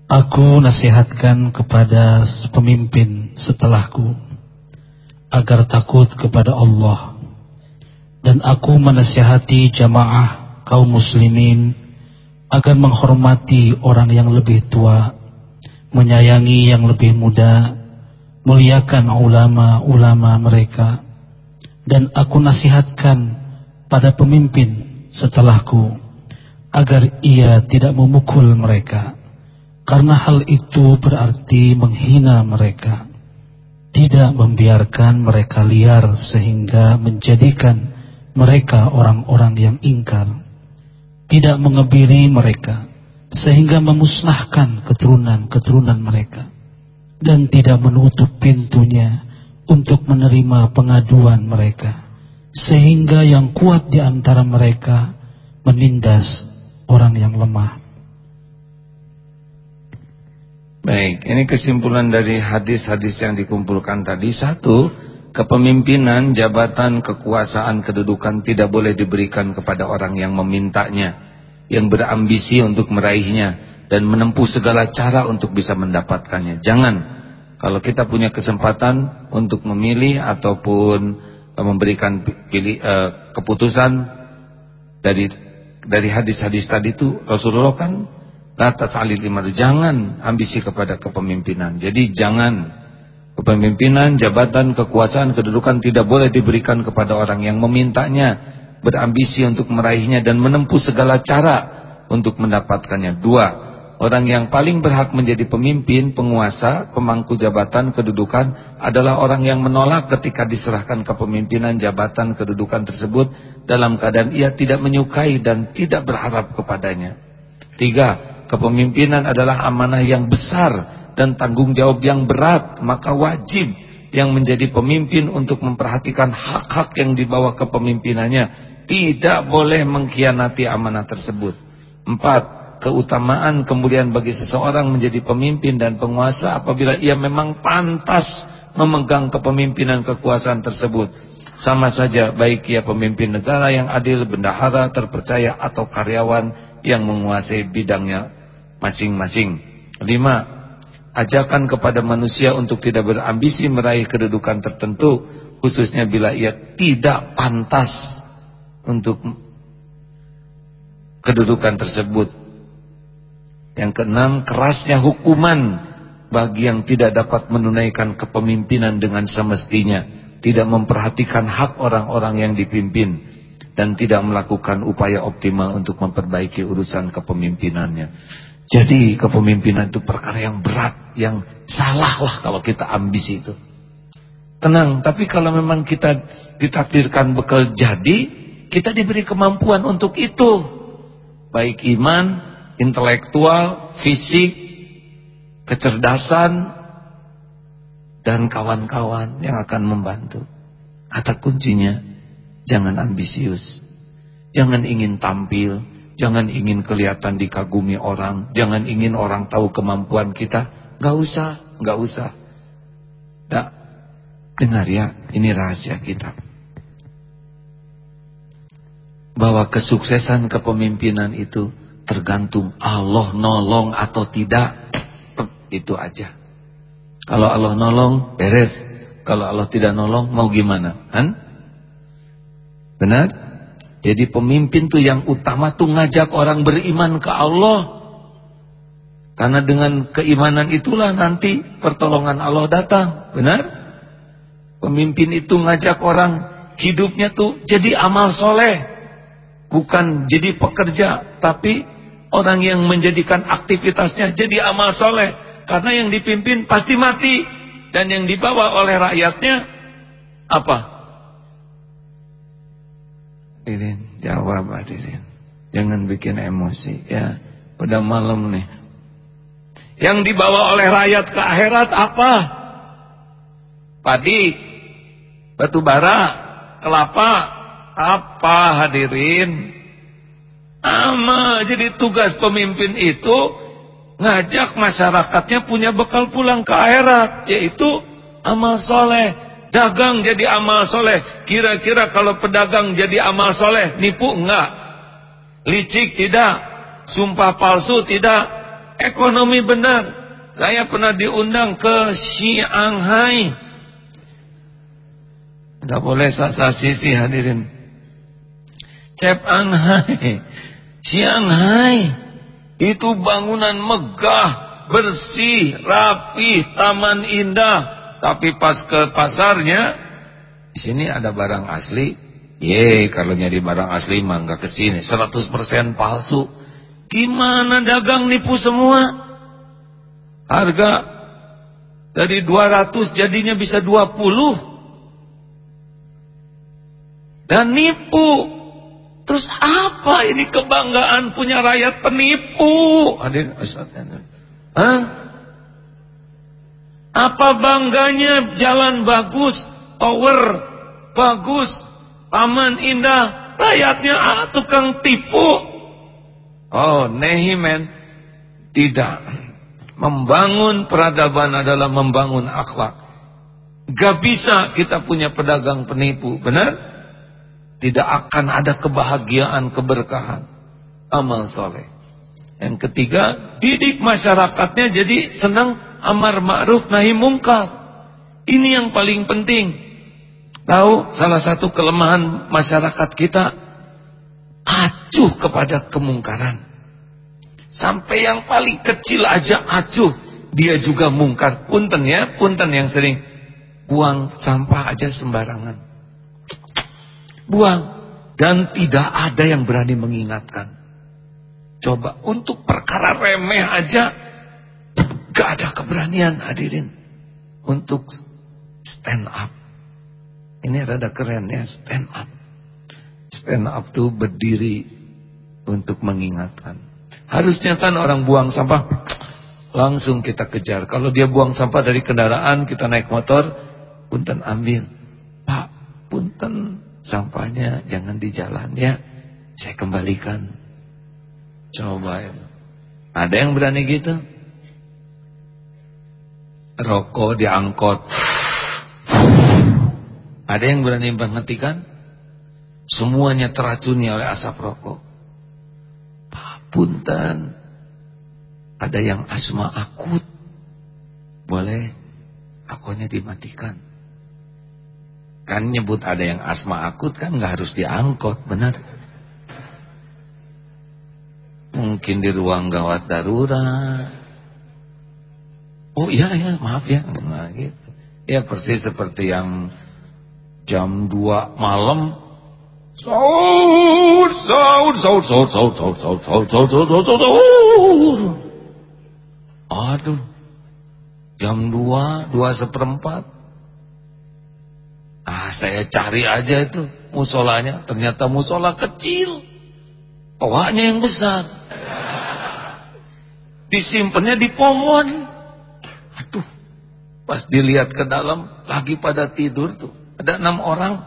Aku nasihatkan kepada pemimpin setelahku agar takut kepada Allah. Dan aku menasihati jamaah kaum muslimin agar menghormati orang yang lebih tua, menyayangi yang lebih muda, muliakan ulama-ulama mereka. Dan aku nasihatkan pada pemimpin setelahku agar ia tidak memukul mereka. Karena hal itu berarti menghina mereka. Tidak membiarkan mereka liar sehingga menjadikan mereka orang-orang yang ingkar. Tidak mengebiri mereka sehingga memusnahkan keturunan-keturunan mereka dan tidak menutup pintunya untuk menerima pengaduan mereka sehingga yang kuat di antara mereka menindas orang yang lemah. Baik, ini kesimpulan dari hadis-hadis yang dikumpulkan tadi. Satu, kepemimpinan, jabatan, kekuasaan, kedudukan tidak boleh diberikan kepada orang yang memintanya, yang berambisi untuk meraihnya dan menempuh segala cara untuk bisa mendapatkannya. Jangan kalau kita punya kesempatan untuk memilih ataupun eh, memberikan pilih eh, keputusan dari dari hadis-hadis tadi itu Rasulullah kan la tas'alil jangan ambisi kepada kepemimpinan. Jadi jangan kepemimpinan, jabatan, kekuasaan, kedudukan tidak boleh diberikan kepada orang yang memintanya, berambisi untuk meraihnya dan menempuh segala cara untuk mendapatkannya. Dua, orang yang paling berhak menjadi pemimpin, penguasa, pemangku jabatan, kedudukan adalah orang yang menolak ketika diserahkan kepemimpinan, jabatan, kedudukan tersebut dalam keadaan ia tidak menyukai dan tidak berharap kepadanya. Tiga, Kepemimpinan adalah amanah yang besar dan tanggung jawab yang berat, maka wajib yang menjadi pemimpin untuk memperhatikan hak-hak yang dibawa kepemimpinannya. Tidak boleh mengkhianati amanah tersebut. Empat, keutamaan kemudian bagi seseorang menjadi pemimpin dan penguasa apabila ia memang pantas memegang kepemimpinan kekuasaan tersebut. Sama saja baik ia pemimpin negara yang adil, bendahara, terpercaya atau karyawan yang menguasai bidangnya masing-masing. Lima, ajakan kepada manusia untuk tidak berambisi meraih kedudukan tertentu, khususnya bila ia tidak pantas untuk kedudukan tersebut. Yang keenam, kerasnya hukuman bagi yang tidak dapat menunaikan kepemimpinan dengan semestinya, tidak memperhatikan hak orang-orang yang dipimpin dan tidak melakukan upaya optimal untuk memperbaiki urusan kepemimpinannya. Jadi kepemimpinan itu perkara yang berat, yang salah lah kalau kita ambisi itu. Tenang, tapi kalau memang kita ditakdirkan bekal jadi, kita diberi kemampuan untuk itu. Baik iman, intelektual, fisik, kecerdasan, dan kawan-kawan yang akan membantu. Kata kuncinya, jangan ambisius. Jangan ingin tampil, Jangan ingin kelihatan dikagumi orang. Jangan ingin orang tahu kemampuan kita. Gak usah, gak usah. Nah, dengar ya, ini rahasia kita. Bahwa kesuksesan kepemimpinan itu tergantung Allah nolong atau tidak. Itu aja. Kalau Allah nolong, beres. Kalau Allah tidak nolong, mau gimana? Han? Benar? Jadi pemimpin tuh yang utama tuh ngajak orang beriman ke Allah. Karena dengan keimanan itulah nanti pertolongan Allah datang. Benar? Pemimpin itu ngajak orang hidupnya tuh jadi amal soleh. Bukan jadi pekerja. Tapi orang yang menjadikan aktivitasnya jadi amal soleh. Karena yang dipimpin pasti mati. Dan yang dibawa oleh rakyatnya apa? Hadirin, jawab hadirin. Jangan bikin emosi ya. Pada malam nih. Yang dibawa oleh rakyat ke akhirat apa? Padi, batu bara, kelapa, apa hadirin? Ama jadi tugas pemimpin itu ngajak masyarakatnya punya bekal pulang ke akhirat yaitu amal soleh Dagang jadi amal soleh. Kira-kira kalau pedagang jadi amal soleh, nipu enggak? Licik tidak? Sumpah palsu tidak? Ekonomi benar. Saya pernah diundang ke Shanghai. Tidak boleh sasa sisi hadirin. Shanghai. Shanghai. Itu bangunan megah, bersih, rapi, taman indah tapi pas ke pasarnya, di sini ada barang asli. Ye, kalau nyari barang asli mah nggak ke sini. 100% palsu. Gimana dagang nipu semua? Harga dari 200 jadinya bisa 20. Dan nipu. Terus apa ini kebanggaan punya rakyat penipu? Adin, Hah? Apa bangganya jalan bagus, tower bagus, taman indah, rakyatnya ah, tukang tipu. Oh, nehimen tidak. Membangun peradaban adalah membangun akhlak. Gak bisa kita punya pedagang penipu, benar? Tidak akan ada kebahagiaan, keberkahan. Amal soleh. Yang ketiga, didik masyarakatnya jadi senang amar ma'ruf nahi mungkar. Ini yang paling penting. Tahu salah satu kelemahan masyarakat kita acuh kepada kemungkaran. Sampai yang paling kecil aja acuh, dia juga mungkar. Punten ya, punten yang sering buang sampah aja sembarangan. Buang dan tidak ada yang berani mengingatkan. Coba untuk perkara remeh aja gak ada keberanian hadirin untuk stand up. Ini rada keren ya stand up. Stand up tuh berdiri untuk mengingatkan. Harusnya kan orang buang sampah langsung kita kejar. Kalau dia buang sampah dari kendaraan kita naik motor, punten ambil. Pak, punten sampahnya jangan di jalan ya. Saya kembalikan. Coba ya. Ada yang berani gitu? Rokok diangkot. Ada yang berani menghentikan? Semuanya teracuni oleh asap rokok. Punten. Ada yang asma akut. Boleh rokoknya dimatikan. Kan nyebut ada yang asma akut kan nggak harus diangkot, benar? Mungkin di ruang gawat darurat. Oh iya ya, maaf ya. Nah, gitu. Ya persis seperti yang jam 2 malam sahur sahur sahur sahur sahur sahur sahur sahur sahur sahur sahur sahur sahur aduh jam 2 2 seperempat ah saya cari aja itu musolanya. Ternyata musola kecil. Toanya yang besar. Disimpannya di pohon. Aduh pas dilihat ke dalam lagi pada tidur tuh. Ada enam orang,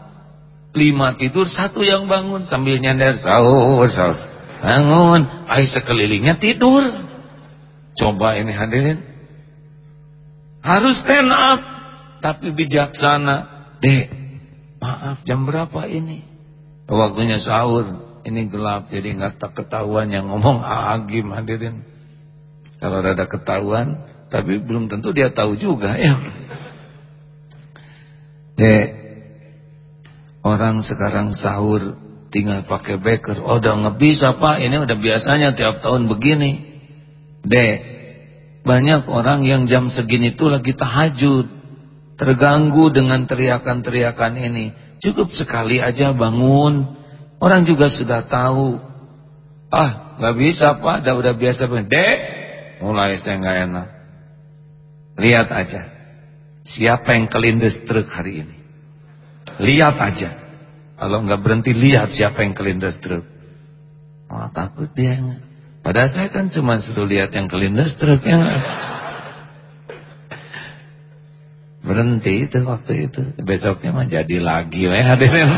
lima tidur, satu yang bangun. Sambil nyender sahur, sahur. Bangun, ay sekelilingnya tidur. Coba ini hadirin. Harus stand up, tapi bijaksana. Dek, maaf jam berapa ini? Waktunya sahur. Ini gelap jadi nggak tak ketahuan yang ngomong agim hadirin. Kalau ada ketahuan, tapi belum tentu dia tahu juga ya. Dek, Orang sekarang sahur tinggal pakai beker. Oh udah nggak bisa pak, ini udah biasanya tiap tahun begini. Dek, banyak orang yang jam segini tuh lagi tahajud. Terganggu dengan teriakan-teriakan ini. Cukup sekali aja bangun. Orang juga sudah tahu. Ah, nggak bisa pak, udah udah biasa. Dek, mulai saya nggak enak. Lihat aja. Siapa yang kelindes truk hari ini? Lihat aja. Kalau nggak berhenti lihat siapa yang kelindas truk. Oh, takut dia. Padahal saya kan cuma suruh lihat yang kelindas truk yang berhenti itu waktu itu. Besoknya mah jadi lagi ya hadirin.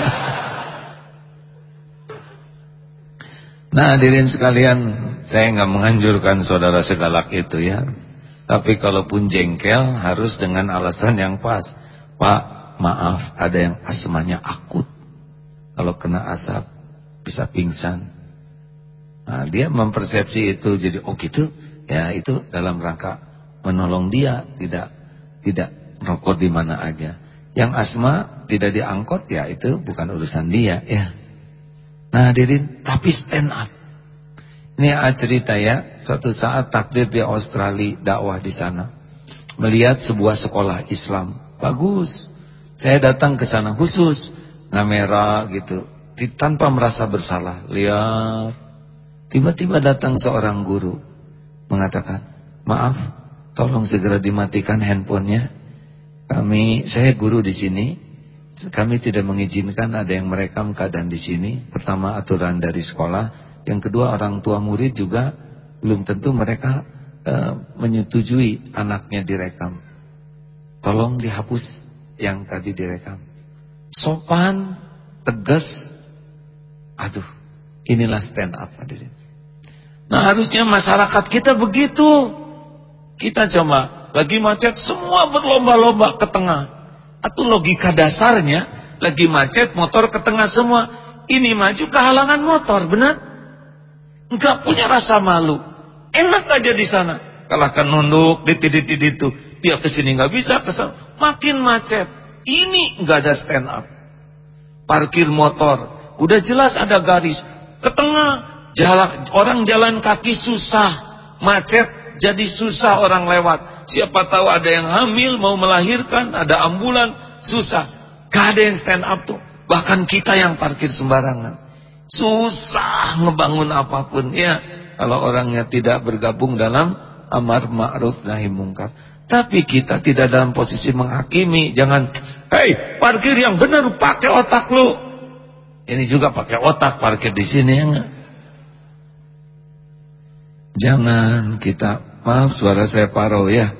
Nah hadirin sekalian, saya nggak menganjurkan saudara segalak itu ya. Tapi kalaupun jengkel harus dengan alasan yang pas. Pak, maaf ada yang asmanya akut. Kalau kena asap bisa pingsan. Nah, dia mempersepsi itu jadi oh gitu. Ya itu dalam rangka menolong dia, tidak tidak merokok di mana aja. Yang asma tidak diangkut ya itu bukan urusan dia ya. Nah, hadirin, tapi stand up. Ini cerita ya, suatu saat takdir di Australia dakwah di sana. Melihat sebuah sekolah Islam. Bagus. Saya datang ke sana khusus ngamera gitu, tanpa merasa bersalah. Lihat, tiba-tiba datang seorang guru mengatakan, maaf, tolong segera dimatikan handphonenya. Kami, saya guru di sini. Kami tidak mengizinkan ada yang merekam keadaan di sini. Pertama aturan dari sekolah, yang kedua orang tua murid juga belum tentu mereka uh, menyetujui anaknya direkam. Tolong dihapus yang tadi direkam. Sopan, tegas. Aduh, inilah stand up hadirin. Nah harusnya masyarakat kita begitu. Kita coba lagi macet semua berlomba-lomba ke tengah. Atau logika dasarnya lagi macet motor ke tengah semua. Ini maju kehalangan motor, benar? Enggak punya rasa malu. Enak aja di sana. Kalahkan nunduk di titik itu. Dia ke sini nggak bisa ke sana. Makin macet. Ini nggak ada stand up. Parkir motor. Udah jelas ada garis. Ke tengah jalan, orang jalan kaki susah. Macet jadi susah orang lewat. Siapa tahu ada yang hamil mau melahirkan, ada ambulan, susah. Gak ada yang stand up tuh. Bahkan kita yang parkir sembarangan. Susah ngebangun apa pun ya. Kalau orangnya tidak bergabung dalam amar ma'ruf nahi mungkar. Tapi kita tidak dalam posisi menghakimi. Jangan, hei parkir yang benar pakai otak lu. Ini juga pakai otak parkir di sini ya enggak? Jangan kita, maaf suara saya paro ya,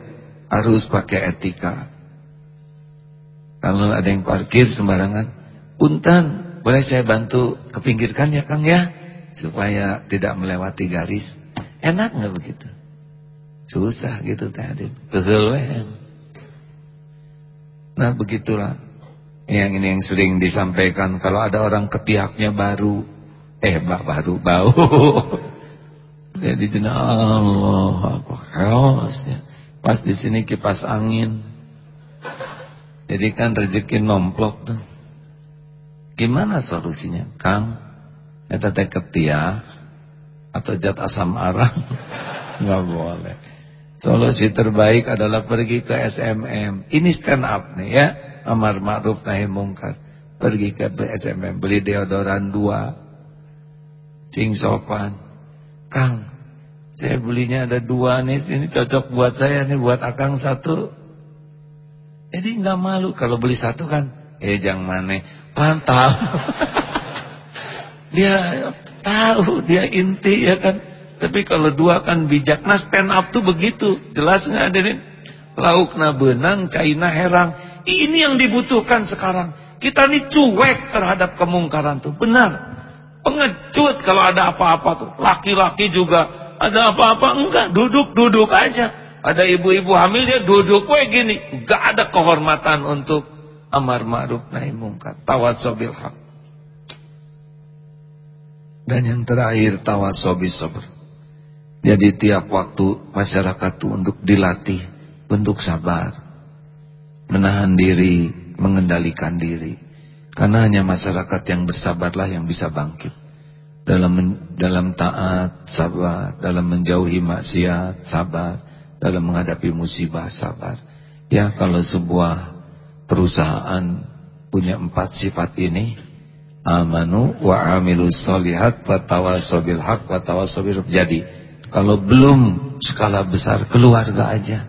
harus pakai etika. Kalau ada yang parkir sembarangan, punten, boleh saya bantu kepinggirkan ya Kang ya, supaya tidak melewati garis. Enak nggak begitu? Susah gitu tadi, kehelwean. Nah begitulah yang ini yang sering disampaikan kalau ada orang ketiaknya baru, eh baru bau. Jadi jenak Allah apa chaos ya. Pas di sini kipas angin. Jadi kan rezeki nomplok tuh. Gimana solusinya? Kang, eta teh ketiak atau jat asam arang? Enggak boleh. Solusi terbaik adalah pergi ke SMM. Ini stand up nih ya. Amar ma'ruf nahi mungkar. Pergi ke SMM beli deodoran dua. Cing sopan Kang, saya belinya ada dua nih, ini cocok buat saya nih, buat Akang satu. Jadi nggak malu kalau beli satu kan, eh jangan mana, pantau. dia tahu, dia inti ya kan. Tapi kalau dua kan bijak. Nah stand up tuh begitu, jelas nggak ada nih. Lauk na benang, caina herang. Ini yang dibutuhkan sekarang. Kita nih cuek terhadap kemungkaran tuh, benar. Pengecut kalau ada apa-apa tuh. Laki-laki juga ada apa-apa enggak, duduk-duduk aja. Ada ibu-ibu hamil dia duduk kayak gini, enggak ada kehormatan untuk amar ma'ruf nahi mungkar, tawasobil haq. Dan yang terakhir tawasobil sabr. Jadi tiap waktu masyarakat itu untuk dilatih untuk sabar. Menahan diri, mengendalikan diri. Karena hanya masyarakat yang bersabarlah yang bisa bangkit. Dalam dalam taat, sabar. Dalam menjauhi maksiat, sabar. Dalam menghadapi musibah, sabar. Ya kalau sebuah perusahaan punya empat sifat ini. Amanu wa amilu solihat wa tawasobil haq wa tawasobil Jadi kalau belum skala besar keluarga aja.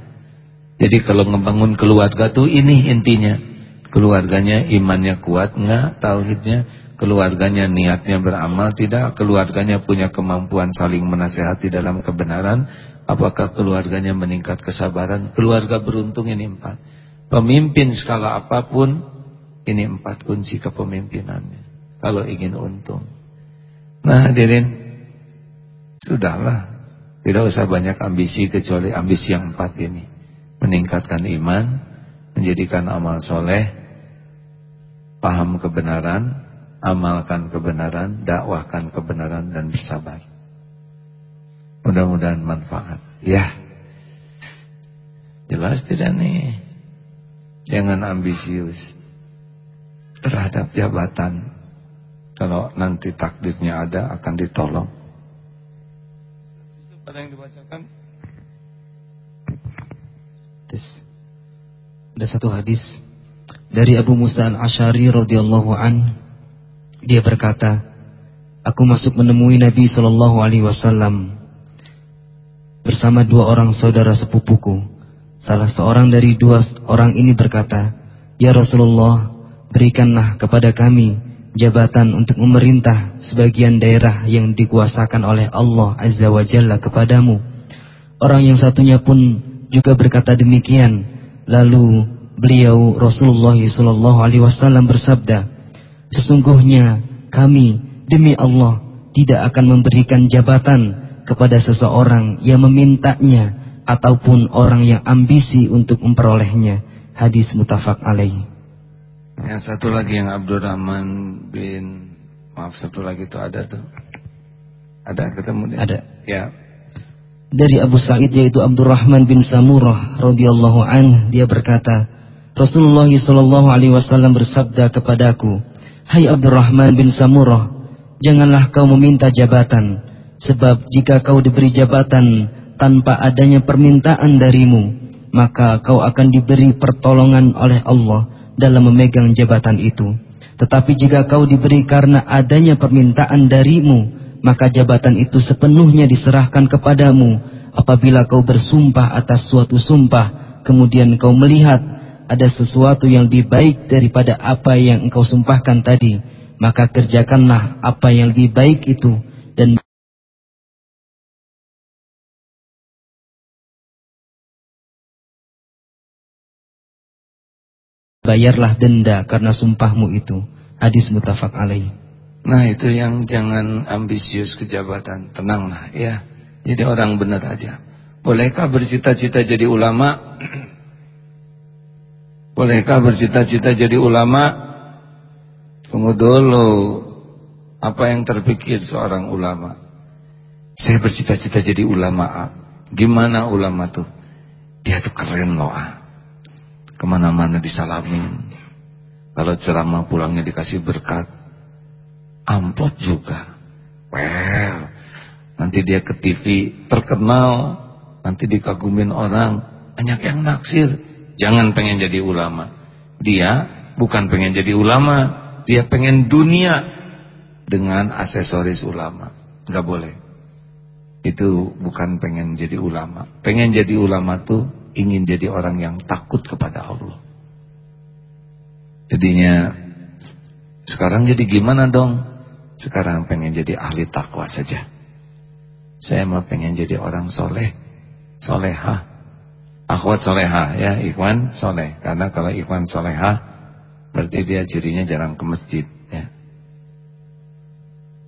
Jadi kalau ngebangun keluarga tuh ini intinya keluarganya imannya kuat enggak tauhidnya? Keluarganya niatnya beramal tidak? Keluarganya punya kemampuan saling menasehati dalam kebenaran? Apakah keluarganya meningkat kesabaran? Keluarga beruntung ini empat. Pemimpin skala apa pun ini empat kunci kepemimpinannya kalau ingin untung. Nah hadirin sudahlah. Tidak usah banyak ambisi kecuali ambisi yang empat ini. Meningkatkan iman menjadikan amal soleh paham kebenaran, amalkan kebenaran, dakwahkan kebenaran dan bersabar. Mudah-mudahan manfaat. Ya. Jelas tidak nih? Jangan ambisius terhadap jabatan. Kalau nanti takdirnya ada akan ditolong. Ada yang dibacakan? Ada satu hadis dari Abu Musa al-Ashari radhiyallahu an dia berkata aku masuk menemui Nabi sallallahu alaihi wasallam bersama dua orang saudara sepupuku. Salah seorang dari dua orang ini berkata ya Rasulullah berikanlah kepada kami jabatan untuk memerintah sebagian daerah yang dikuasakan oleh Allah Azza wa Jalla kepadamu orang yang satunya pun juga berkata demikian. Lalu beliau Rasulullah sallallahu alaihi wasallam bersabda, sesungguhnya kami demi Allah tidak akan memberikan jabatan kepada seseorang yang memintanya ataupun orang yang ambisi untuk memperolehnya. Hadis mutafak alaih. Yang satu lagi yang Abdurrahman bin maaf satu lagi itu ada tuh. Ada ketemu dia? Ada. Ya. Dari Abu Sa'id yaitu Abdurrahman bin Samurah radhiyallahu an dia berkata, Rasulullah sallallahu alaihi wasallam bersabda kepadaku, "Hai Abdurrahman bin Samurah, janganlah kau meminta jabatan, sebab jika kau diberi jabatan tanpa adanya permintaan darimu, maka kau akan diberi pertolongan oleh Allah dalam memegang jabatan itu. Tetapi jika kau diberi karena adanya permintaan darimu, maka jabatan itu sepenuhnya diserahkan kepadamu. Apabila kau bersumpah atas suatu sumpah, kemudian kau melihat ada sesuatu yang lebih baik daripada apa yang engkau sumpahkan tadi, maka kerjakanlah apa yang lebih baik itu dan bayarlah denda karena sumpahmu itu. Hadis mutafak alaih. Nah itu yang jangan ambisius ke jabatan. Tenanglah ya. Jadi orang benar aja. Bolehkah bercita-cita jadi ulama? Bolehkah bercita-cita jadi ulama? Tunggu dulu. Apa yang terpikir seorang ulama? Saya bercita-cita jadi ulama. Gimana ulama tuh? Dia tuh keren loh ke mana-mana disalamin. Kalau ceramah pulangnya dikasih berkat, amplop juga. Well, nanti dia ke TV terkenal, nanti dikagumin orang, banyak yang naksir. Jangan pengen jadi ulama. Dia bukan pengen jadi ulama, dia pengen dunia dengan aksesoris ulama. Gak boleh. Itu bukan pengen jadi ulama. Pengen jadi ulama tuh ingin jadi orang yang takut kepada Allah. Jadinya sekarang jadi gimana dong? Sekarang pengen jadi ahli takwa saja. Saya mau pengen jadi orang soleh, soleha, akhwat soleha ya, ikhwan soleh. Karena kalau ikhwan soleha berarti dia cirinya jarang ke masjid ya.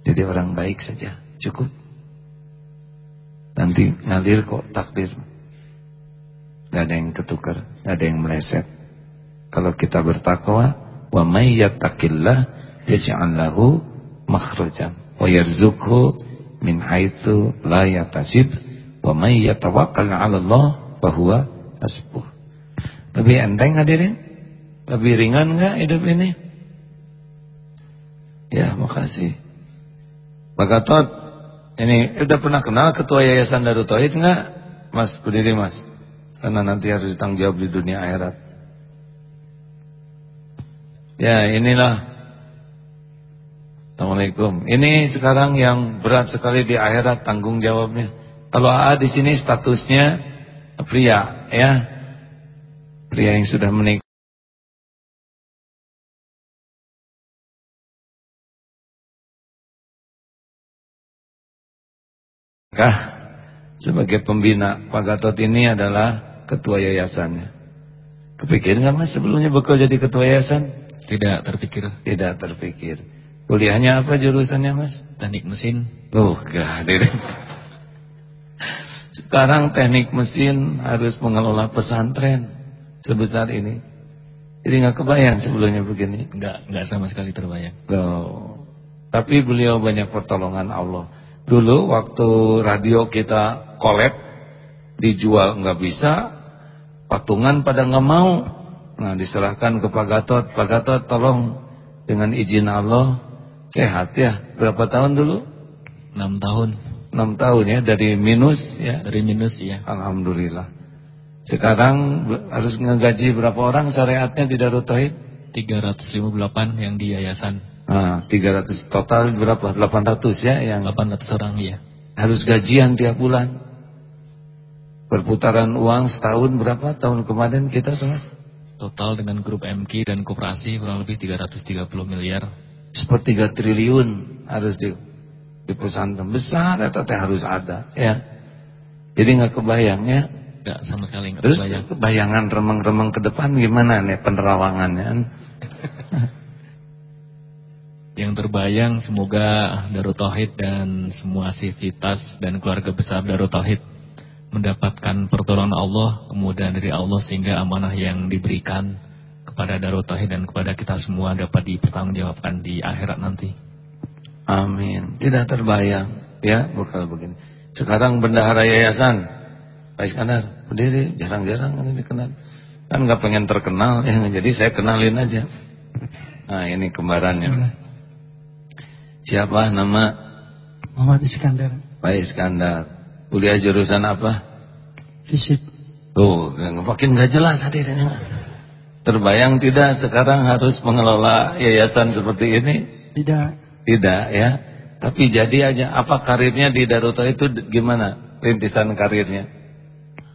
Jadi orang baik saja, cukup. Nanti ngalir kok takdir. Gak ada yang ketukar, gak ada yang meleset. Kalau kita bertakwa, wa may yattaqillah yaj'al lahu makhrajan wa yarzuqhu min haitsu la yatasib wa may yatawakkal 'ala Allah fa huwa hasbuh. Lebih enteng hadirin? Lebih ringan enggak hidup ini? Ya, makasih. Pak Gatot, ini udah pernah kenal ketua Yayasan Darut Tauhid enggak? Mas, berdiri Mas. Karena nanti harus ditanggung jawab di dunia akhirat. Ya inilah Assalamualaikum. Ini sekarang yang berat sekali di akhirat tanggung jawabnya. Kalau AA di sini statusnya pria, ya, pria yang sudah menikah. sebagai pembina Pak Gatot ini adalah ketua yayasannya. Kepikir nggak mas sebelumnya bakal jadi ketua yayasan? Tidak terpikir. Tidak terpikir. Kuliahnya apa jurusannya mas? Teknik mesin. Oh gak Sekarang teknik mesin harus mengelola pesantren sebesar ini. Jadi nggak kebayang sebelumnya begini. Nggak nggak sama sekali terbayang. Tapi beliau banyak pertolongan Allah. Dulu waktu radio kita kolab dijual nggak bisa, patungan pada nggak mau. Nah, diserahkan ke Pak Gatot. Pak Gatot tolong dengan izin Allah sehat ya. Berapa tahun dulu? 6 tahun. 6 tahun ya dari minus ya. Dari minus ya. Alhamdulillah. Sekarang harus ngegaji berapa orang syariatnya di Darut Tauhid? 358 yang di yayasan. Nah, 300 total berapa? 800 ya yang 800 orang ya. Harus gajian tiap bulan. Perputaran uang setahun berapa tahun kemarin kita Mas? Total dengan grup MK dan koperasi kurang lebih 330 miliar. Seperti 3 triliun harus di, di perusahaan besar atau teh harus ada ya. Jadi nggak kebayang ya. Nggak sama sekali nggak Terus kebayang. kebayangan remeng-remeng ke depan gimana nih penerawangannya? Yang terbayang semoga Darut Tauhid dan semua sivitas dan keluarga besar Darut Tauhid mendapatkan pertolongan Allah kemudian dari Allah sehingga amanah yang diberikan kepada Darut Tauhid dan kepada kita semua dapat dipertanggungjawabkan di akhirat nanti. Amin. Tidak terbayang ya bakal begini. Sekarang bendahara yayasan Pak Iskandar berdiri jarang-jarang ini dikenal. Kan nggak pengen terkenal ya jadi saya kenalin aja. Nah ini kembarannya. Siapa nama? Muhammad Iskandar. Pak Iskandar. Kuliah jurusan apa? Fisik. Tuh, makin nggak jelas hadirnya. Terbayang tidak sekarang harus mengelola yayasan seperti ini? Tidak. Tidak ya. Tapi jadi aja. Apa karirnya di Daruto itu gimana? Rintisan karirnya?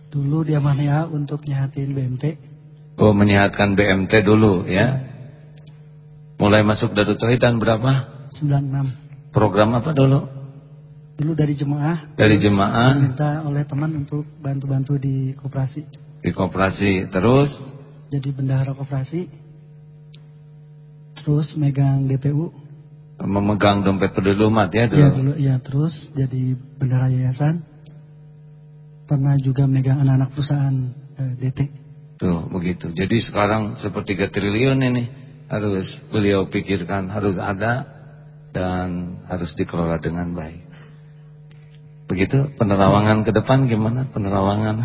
Dulu dia mana untuk nyehatin BMT. Oh menyehatkan BMT dulu ya. Mulai masuk Daruto tahun berapa? 96. Program apa dulu? Dulu dari jemaah. Dari jemaah. Minta oleh teman untuk bantu-bantu di koperasi. Di koperasi. Terus? Jadi bendahara koperasi. Terus megang DPU. Memegang dompet peduli umat ya dulu? Ya dulu, ya terus jadi bendahara yayasan. Pernah juga megang anak-anak perusahaan eh, DT. Tuh begitu. Jadi sekarang sepertiga triliun ini harus beliau pikirkan harus ada dan harus dikelola dengan baik. Begitu penerawangan ke depan gimana penerawangan?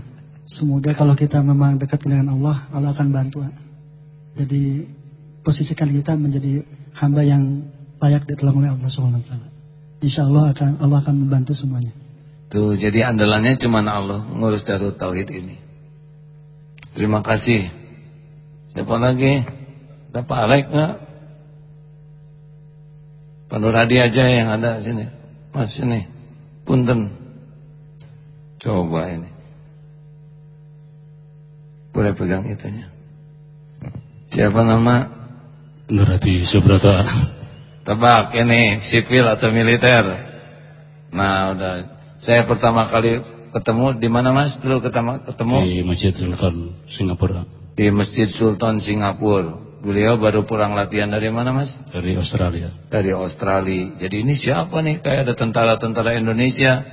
Semoga kalau kita memang dekat dengan Allah, Allah akan bantu. Jadi posisikan kita menjadi hamba yang layak ditolong oleh Allah Subhanahu wa taala. Insyaallah akan Allah akan membantu semuanya. Tuh, jadi andalannya cuma Allah ngurus Darut Tauhid ini. Terima kasih. Siapa lagi? Ada Pak Alek? Pak Nuradi aja yang ada sini. Mas sini. Punten. Coba ini. Boleh pegang itunya. Siapa nama? Nurati Subrata. Tebak ini sipil atau militer? Nah, udah. Saya pertama kali ketemu di mana Mas? Dulu ketemu ketemu di Masjid Sultan Singapura. Di Masjid Sultan Singapura. Beliau baru pulang latihan dari mana mas? Dari Australia. Dari Australia. Jadi ini siapa nih? Kayak ada tentara-tentara Indonesia.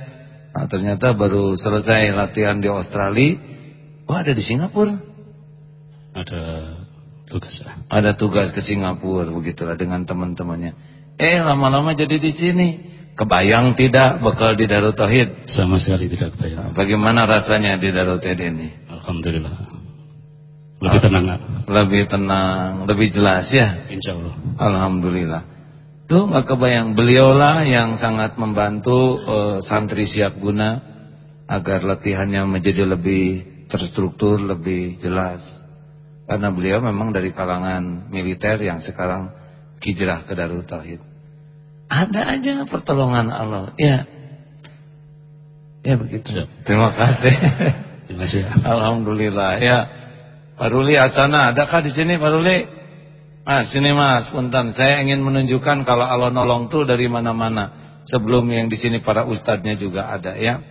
Nah ternyata baru selesai latihan di Australia. Oh ada di Singapura? Ada tugas. Ada tugas ke Singapura begitulah dengan teman-temannya. Eh lama-lama jadi di sini. Kebayang tidak bakal di Darut Tauhid? Sama sekali tidak kebayang. Bagaimana rasanya di Darut Tauhid ini? Alhamdulillah. Lebih tenang Lebih tenang, lebih jelas ya. Insya Allah. Alhamdulillah. Tuh nggak kebayang beliaulah yang sangat membantu uh, santri siap guna agar latihannya menjadi lebih terstruktur, lebih jelas. Karena beliau memang dari kalangan militer yang sekarang hijrah ke Darul Tauhid. Ada aja pertolongan Allah. Ya. Ya begitu. Terima kasih. Terima kasih. Alhamdulillah. Ya. Pak Ruli Asana, adakah di sini Pak Ruli? Mas, sini Mas, punten. Saya ingin menunjukkan kalau Allah nolong tuh dari mana-mana. Sebelum yang di sini para ustadznya juga ada ya.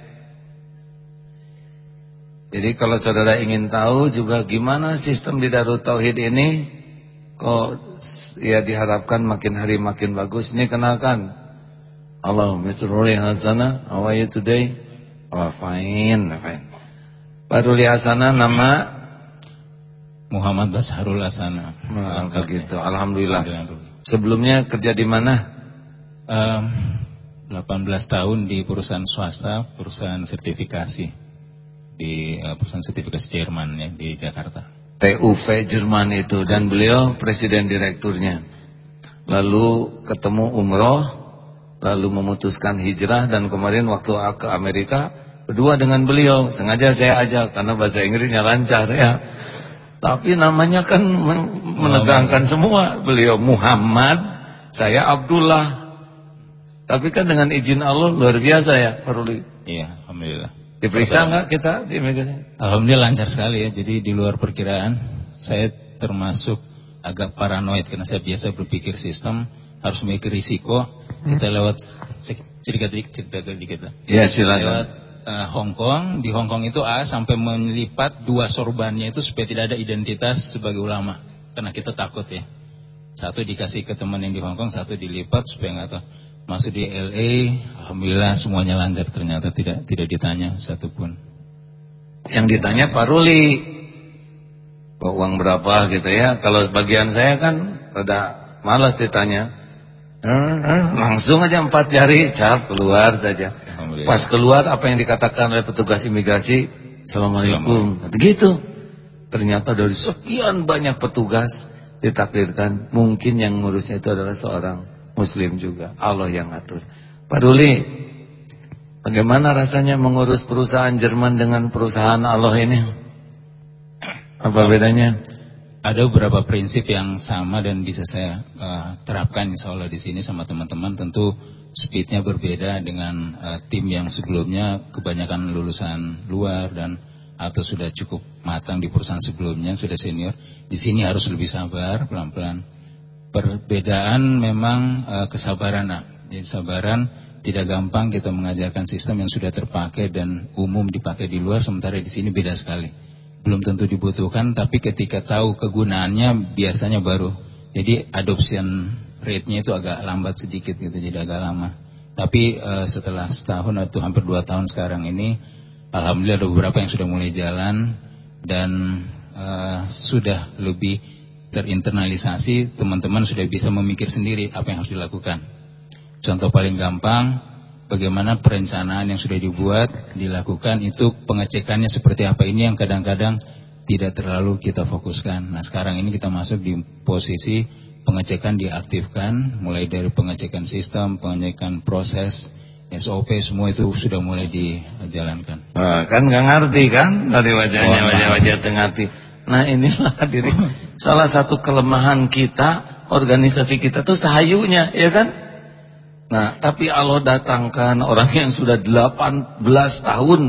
Jadi kalau saudara ingin tahu juga gimana sistem di Darut Tauhid ini, kok ya diharapkan makin hari makin bagus. Ini kenalkan. Halo, Mr. Ruli Hasana, how are you today? Oh, fine, fine. Pak Ruli Hasana nama Muhammad Basharul Asana. Nah, begitu. Alhamdulillah. Sebelumnya kerja di mana? Um, 18 tahun di perusahaan swasta, perusahaan sertifikasi di uh, perusahaan sertifikasi Jerman ya di Jakarta. TUV Jerman itu dan beliau presiden direkturnya. Lalu ketemu umroh, lalu memutuskan hijrah dan kemarin waktu ke Amerika berdua dengan beliau. Sengaja saya ajak karena bahasa Inggrisnya lancar ya. Tapi namanya kan menegangkan semua. Beliau Muhammad, saya Abdullah. Tapi kan dengan izin Allah luar biasa ya, Paruli. Iya, alhamdulillah. Diperiksa nggak kita di imigrasi? Alhamdulillah lancar sekali ya. Jadi di luar perkiraan saya termasuk agak paranoid karena saya biasa berpikir sistem harus memikir risiko. Kita lewat cerita sedikit cerita sedikit. Ya silakan. Lewat uh, Hong Kong, di Hong Kong itu A sampai melipat dua sorbannya itu supaya tidak ada identitas sebagai ulama. Karena kita takut ya. Satu dikasih ke teman yang di Hong Kong, satu dilipat supaya nggak tahu. Masuk di LA, alhamdulillah semuanya lancar ternyata tidak tidak ditanya satupun. Yang ditanya Pak Ruli. uang berapa gitu ya. Kalau bagian saya kan rada malas ditanya. Eh, eh, langsung aja empat jari cap keluar saja. Pas keluar apa yang dikatakan oleh petugas imigrasi, Assalamualaikum. Gitu. Ternyata dari sekian banyak petugas ditakdirkan mungkin yang ngurusnya itu adalah seorang muslim juga. Allah yang atur. Pak Duli, bagaimana rasanya mengurus perusahaan Jerman dengan perusahaan Allah ini? Apa bedanya? Ada beberapa prinsip yang sama dan bisa saya uh, terapkan insya Allah di sini sama teman-teman. Tentu speednya berbeda dengan uh, tim yang sebelumnya kebanyakan lulusan luar dan atau sudah cukup matang di perusahaan sebelumnya sudah senior. Di sini harus lebih sabar pelan-pelan. Perbedaan memang uh, kesabaran. Jadi sabaran tidak gampang kita mengajarkan sistem yang sudah terpakai dan umum dipakai di luar sementara di sini beda sekali. Belum tentu dibutuhkan tapi ketika tahu kegunaannya biasanya baru. Jadi adoption rate-nya itu agak lambat sedikit gitu jadi agak lama. Tapi uh, setelah setahun atau hampir dua tahun sekarang ini Alhamdulillah ada beberapa yang sudah mulai jalan dan uh, sudah lebih terinternalisasi, teman-teman sudah bisa memikir sendiri apa yang harus dilakukan. Contoh paling gampang, bagaimana perencanaan yang sudah dibuat, dilakukan, itu pengecekannya seperti apa ini yang kadang-kadang tidak terlalu kita fokuskan. Nah sekarang ini kita masuk di posisi pengecekan diaktifkan, mulai dari pengecekan sistem, pengecekan proses, SOP semua itu sudah mulai dijalankan. Nah, kan nggak ngerti kan dari wajahnya wajah-wajah tengah hati. Nah inilah diri salah satu kelemahan kita, organisasi kita tuh sahayunya, ya kan? Nah, tapi Allah datangkan orang yang sudah 18 tahun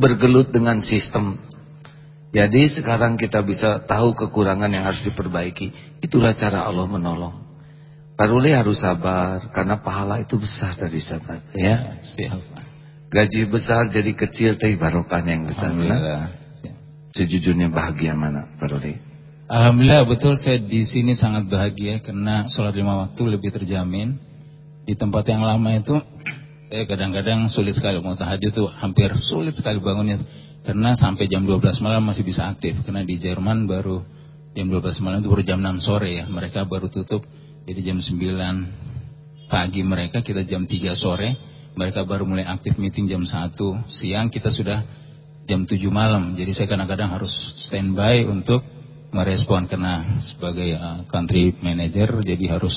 bergelut dengan sistem. Jadi sekarang kita bisa tahu kekurangan yang harus diperbaiki. Itulah cara Allah menolong. Pak Ruli harus sabar karena pahala itu besar dari sabar ya. Gaji besar jadi kecil tapi barokahnya yang besar. Alhamdulillah. Sejujurnya bahagia mana Pak Ruli? Alhamdulillah betul. Saya di sini sangat bahagia karena sholat lima waktu lebih terjamin. Di tempat yang lama itu saya kadang-kadang sulit sekali mau tahajud tuh. Hampir sulit sekali bangunnya. Karena sampai jam 12 malam masih bisa aktif. Karena di Jerman baru jam 12 malam itu baru jam 6 sore ya. Mereka baru tutup. Jadi jam 9 pagi mereka, kita jam 3 sore. Mereka baru mulai aktif meeting jam 1 siang, kita sudah jam 7 malam. Jadi saya kadang-kadang harus standby untuk merespon karena sebagai uh, country manager jadi harus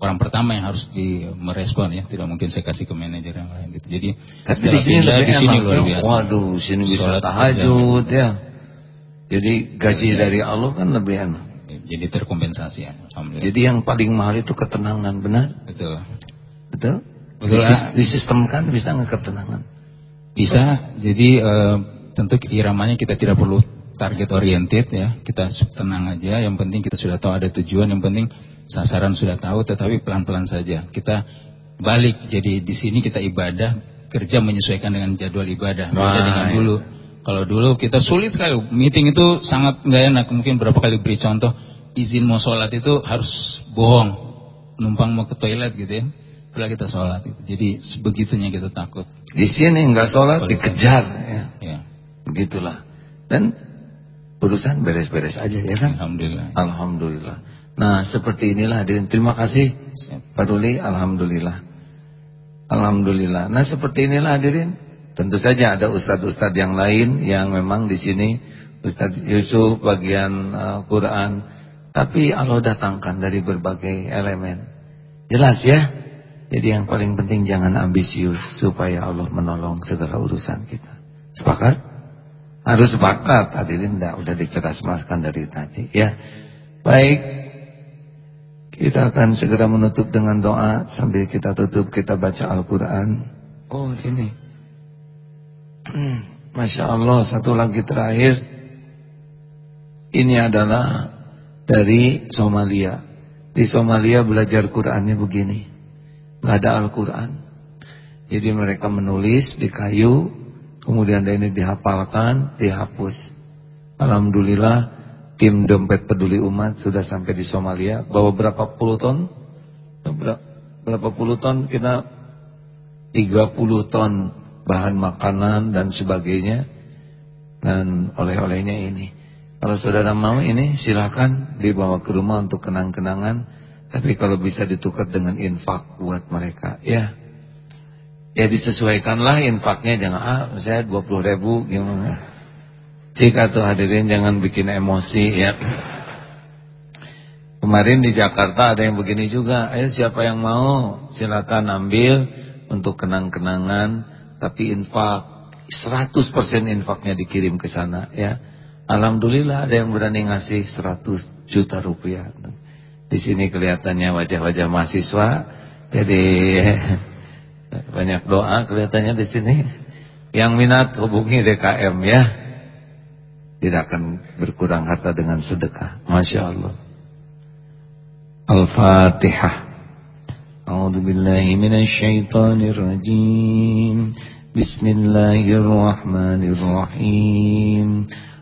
orang pertama yang harus di merespon ya tidak mungkin saya kasih ke manajer yang lain gitu jadi tapi di sini lebih di sini luar biasa waduh sini bisa tahajud ya jadi gaji ya. dari Allah kan lebih enak jadi terkompensasi ya. Jadi yang paling mahal itu ketenangan, benar? Betul. Betul? Betul. Di, sistem kan bisa nggak ketenangan? Bisa. Jadi uh, tentu iramanya kita tidak perlu target oriented ya. Kita tenang aja. Yang penting kita sudah tahu ada tujuan. Yang penting sasaran sudah tahu. Tetapi pelan-pelan saja. Kita balik. Jadi di sini kita ibadah kerja menyesuaikan dengan jadwal ibadah. Beda dengan dulu. Kalau dulu kita sulit sekali. Meeting itu sangat nggak enak. Mungkin berapa kali beri contoh izin mau sholat itu harus bohong. Numpang mau ke toilet gitu ya. Bila kita sholat gitu. Jadi sebegitunya kita takut. Di sini nggak sholat dikejar ya. ya. Begitulah. Dan urusan beres-beres aja ya kan? Alhamdulillah. Alhamdulillah. Nah seperti inilah hadirin. Terima kasih Pak Ruli. Alhamdulillah. Alhamdulillah. Nah seperti inilah hadirin. Tentu saja ada ustadz-ustadz yang lain yang memang di sini Ustadz Yusuf bagian uh, Quran tapi Allah datangkan dari berbagai elemen. Jelas ya? Jadi yang paling penting jangan ambisius supaya Allah menolong segala urusan kita. Sepakat? Harus sepakat. Hadirin enggak udah dicerasmaskan dari tadi ya. Baik. Kita akan segera menutup dengan doa sambil kita tutup kita baca Al-Qur'an. Oh, ini. Masya Allah satu lagi terakhir. Ini adalah dari Somalia. Di Somalia belajar Qurannya begini. Nggak ada Al-Quran. Jadi mereka menulis di kayu. Kemudian ini dihafalkan, dihapus. Alhamdulillah tim dompet peduli umat sudah sampai di Somalia. Bawa berapa puluh ton? Berapa puluh ton? Kita 30 ton bahan makanan dan sebagainya. Dan oleh-olehnya ini. Kalau saudara mau ini silakan dibawa ke rumah untuk kenang-kenangan. Tapi kalau bisa ditukar dengan infak buat mereka, ya. Ya disesuaikanlah infaknya jangan ah saya 20 ribu gimana. Jika tuh hadirin jangan bikin emosi ya. Kemarin di Jakarta ada yang begini juga. Ayo siapa yang mau silakan ambil untuk kenang-kenangan tapi infak 100% infaknya dikirim ke sana ya. Alhamdulillah ada yang berani ngasih 100 juta rupiah. Di sini kelihatannya wajah-wajah mahasiswa. Jadi banyak doa kelihatannya di sini. Yang minat hubungi DKM ya. Tidak akan berkurang harta dengan sedekah. Masya Allah. Al-Fatihah. A'udhu billahi minasyaitanir rajim. Bismillahirrahmanirrahim.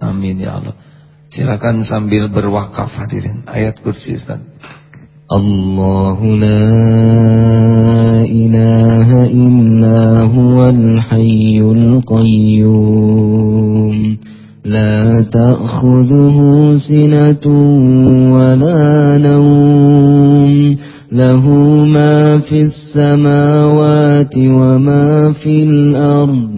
Amin ya Allah. Silakan sambil berwakaf hadirin ayat kursi Ustaz. Allahu la ilaha illa huwal hayyul qayyum la ta'khudhuhu sinatun wa la nawm lahu ma fis samawati wa ma fil ardh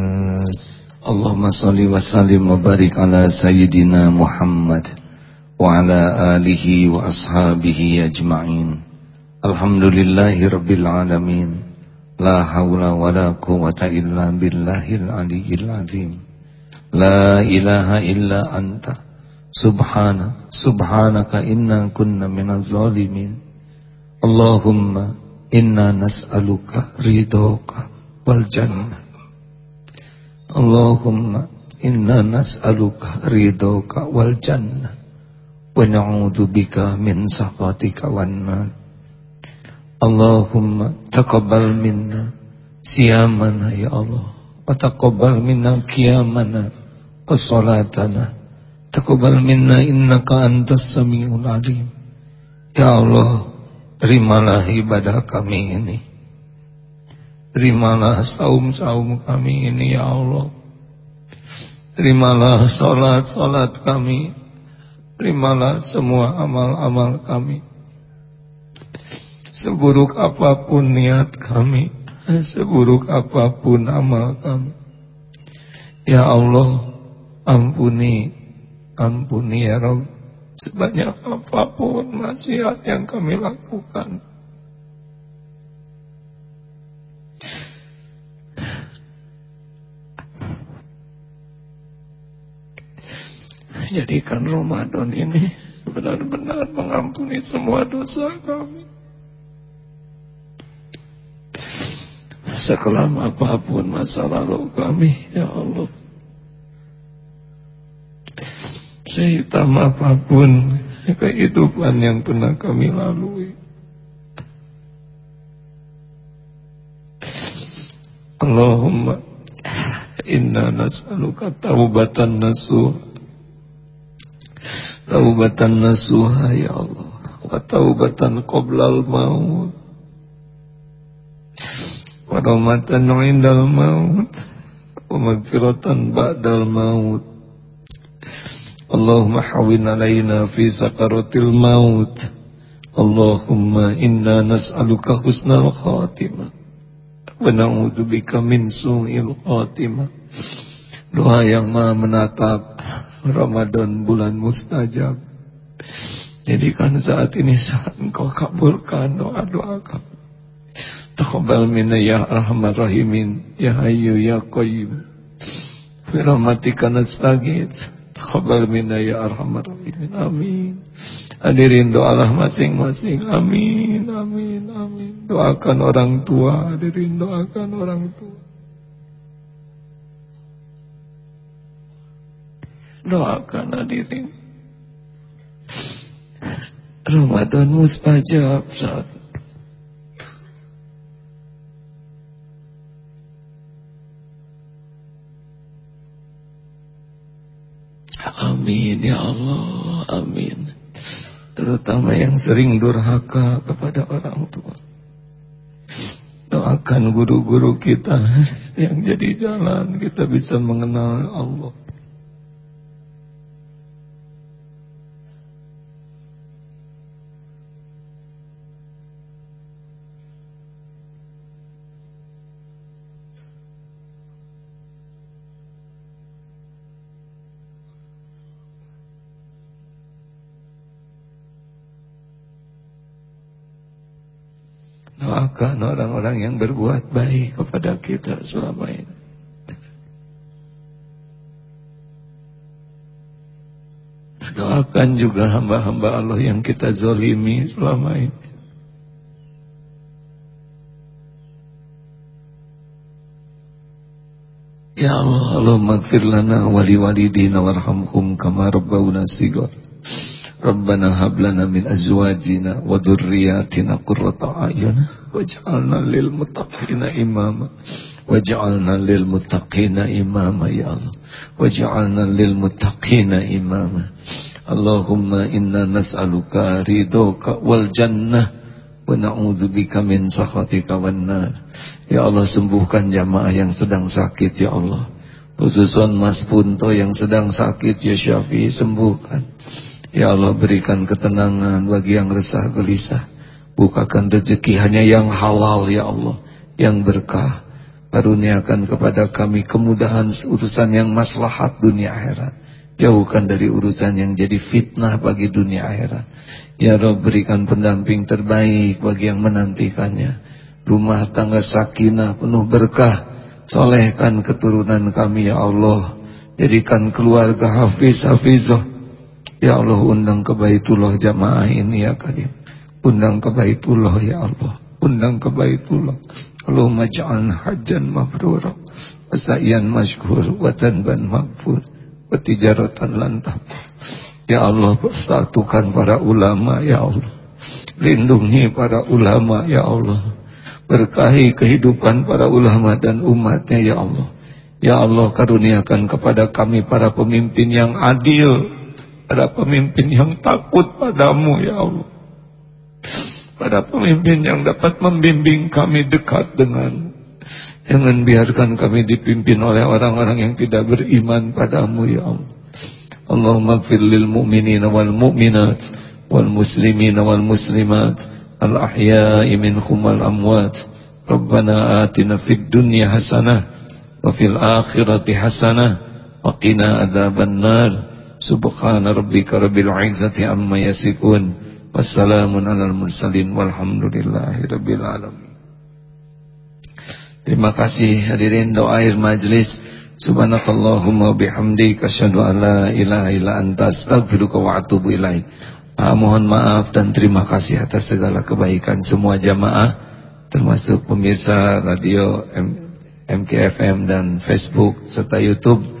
Allahumma salli wa sallim wa barik ala sayyidina Muhammad wa ala alihi wa ashabihi ajma'in. Alhamdulillahi rabbil alamin. La hawla wa la quwata illa billahil aliyyil azim. La ilaha illa anta. Subhana, subhanaka inna kunna minaz zalimin. Allahumma inna nas'aluka ridhoka wal jannah Allahumma inna nas'aluka ridhoka wal jannah wa na'udzu bika min sakhatika wan nar Allahumma taqabbal minna siyamana ya Allah wa taqabbal minna qiyamana wa salatana. Taqabbal minna innaka antas samiul alim. Ya Allah terimalah ibadah kami ini terimalah saum-saum kami ini ya Allah. Terimalah salat-salat kami. Terimalah semua amal-amal kami. Seburuk apa pun niat kami Seburuk apa pun amal kami. Ya Allah Ampuni Ampuni ya Rabb. Sebanyak apa pun maksiat yang kami lakukan Jadikan Ramadan ini benar-benar mengampuni semua dosa kami. Sekelam apa pun masa lalu kami Ya Allah. Sehitam apa pun Kehidupan yang pernah kami lalui. Allahumma Inna nas'aluka taubatan nasuh Taubatan nasuha ya Allah. Wa taubatan qoblal maut. Warahmatan indal maut. Wa magfiratan ba'dal maut. Allahumma hawin alaina fi sakaratil maut. Allahumma inna nas'aluka husnal khatimah. Wa na'udzubika min su'il khatimah. Doa yang maha menatap Ramadan bulan mustajab Jadikan saat ini saat engkau kabulkan doa-doa kami Taqabbal minna ya arhamar rahimin ya hayyu ya qayyum. Bi rahmatika nastaghits. Taqabbal minna ya arhamar rahimin. Amin. Hadirin doalah masing-masing. Amin, amin, amin. Doakan orang tua, hadirin doakan orang tua. Doakan hadirin. Ramadan mustajab saat Amin ya Allah, amin. Terutama yang sering durhaka kepada orang tua. Doakan guru-guru kita yang jadi jalan kita bisa mengenal Allah. Doakan orang-orang yang berbuat baik kepada kita selama ini. Doakan juga hamba-hamba Allah yang kita zolimi selama ini. Ya Allah, Allah magfir lana wali walidina warhamhum kama rabbawna sigar. Rabbana hablana min azwajina wa dhurriyyatina qurrata a'yun waj'alna lil muttaqina imama waj'alna lil muttaqina imama ya Allah waj'alna lil muttaqina imama Allahumma inna nas'aluka ridhoka wal jannah wa na'udzubika min sakhatika wan nar ya Allah sembuhkan jamaah yang sedang sakit ya Allah. Khususan Mas Punto yang sedang sakit ya Syafi sembuhkan Ya Allah berikan ketenangan bagi yang resah gelisah. Bukakan rezeki hanya yang halal ya Allah. Yang berkah. Karuniakan kepada kami kemudahan urusan yang maslahat dunia akhirat. Jauhkan dari urusan yang jadi fitnah bagi dunia akhirat. Ya Rabb berikan pendamping terbaik bagi yang menantikannya. Rumah tangga sakinah penuh berkah. Solehkan keturunan kami ya Allah. Jadikan keluarga hafiz hafizah Ya Allah undang ke Baitullah jamaah ini ya Karim. Undang ke Baitullah ya Allah. Undang ke Baitullah. Allahumma ja'alna hajjan mabrura. Wasa'yan masykur. Watanban maghfur. Watijaratan lantap. Ya Allah persatukan para ulama ya Allah. Lindungi para ulama ya Allah. Berkahi kehidupan para ulama dan umatnya ya Allah. Ya Allah karuniakan kepada kami para pemimpin yang adil. Para pemimpin yang takut padamu ya Allah. Para pemimpin yang dapat membimbing kami dekat dengan Jangan biarkan kami dipimpin oleh orang-orang yang tidak beriman padamu ya Allah. Allahumma gfir lil mu'minina wal mu'minat wal muslimina wal muslimat al ahya'i minhum wal amwat. Rabbana atina fid dunya hasanah wa fil akhirati hasanah wa qina adzaban nar. Subhana rabbika rabbil izzati amma yasifun. Wassalamun alal mursalin walhamdulillahi rabbil alamin. Terima kasih hadirin doa akhir majlis. Subhanakallahumma bihamdika asyhadu an la ilaha illa anta astaghfiruka wa atubu ilaik. Ah, mohon maaf dan terima kasih atas segala kebaikan semua jamaah termasuk pemirsa radio M MKFM dan Facebook serta YouTube.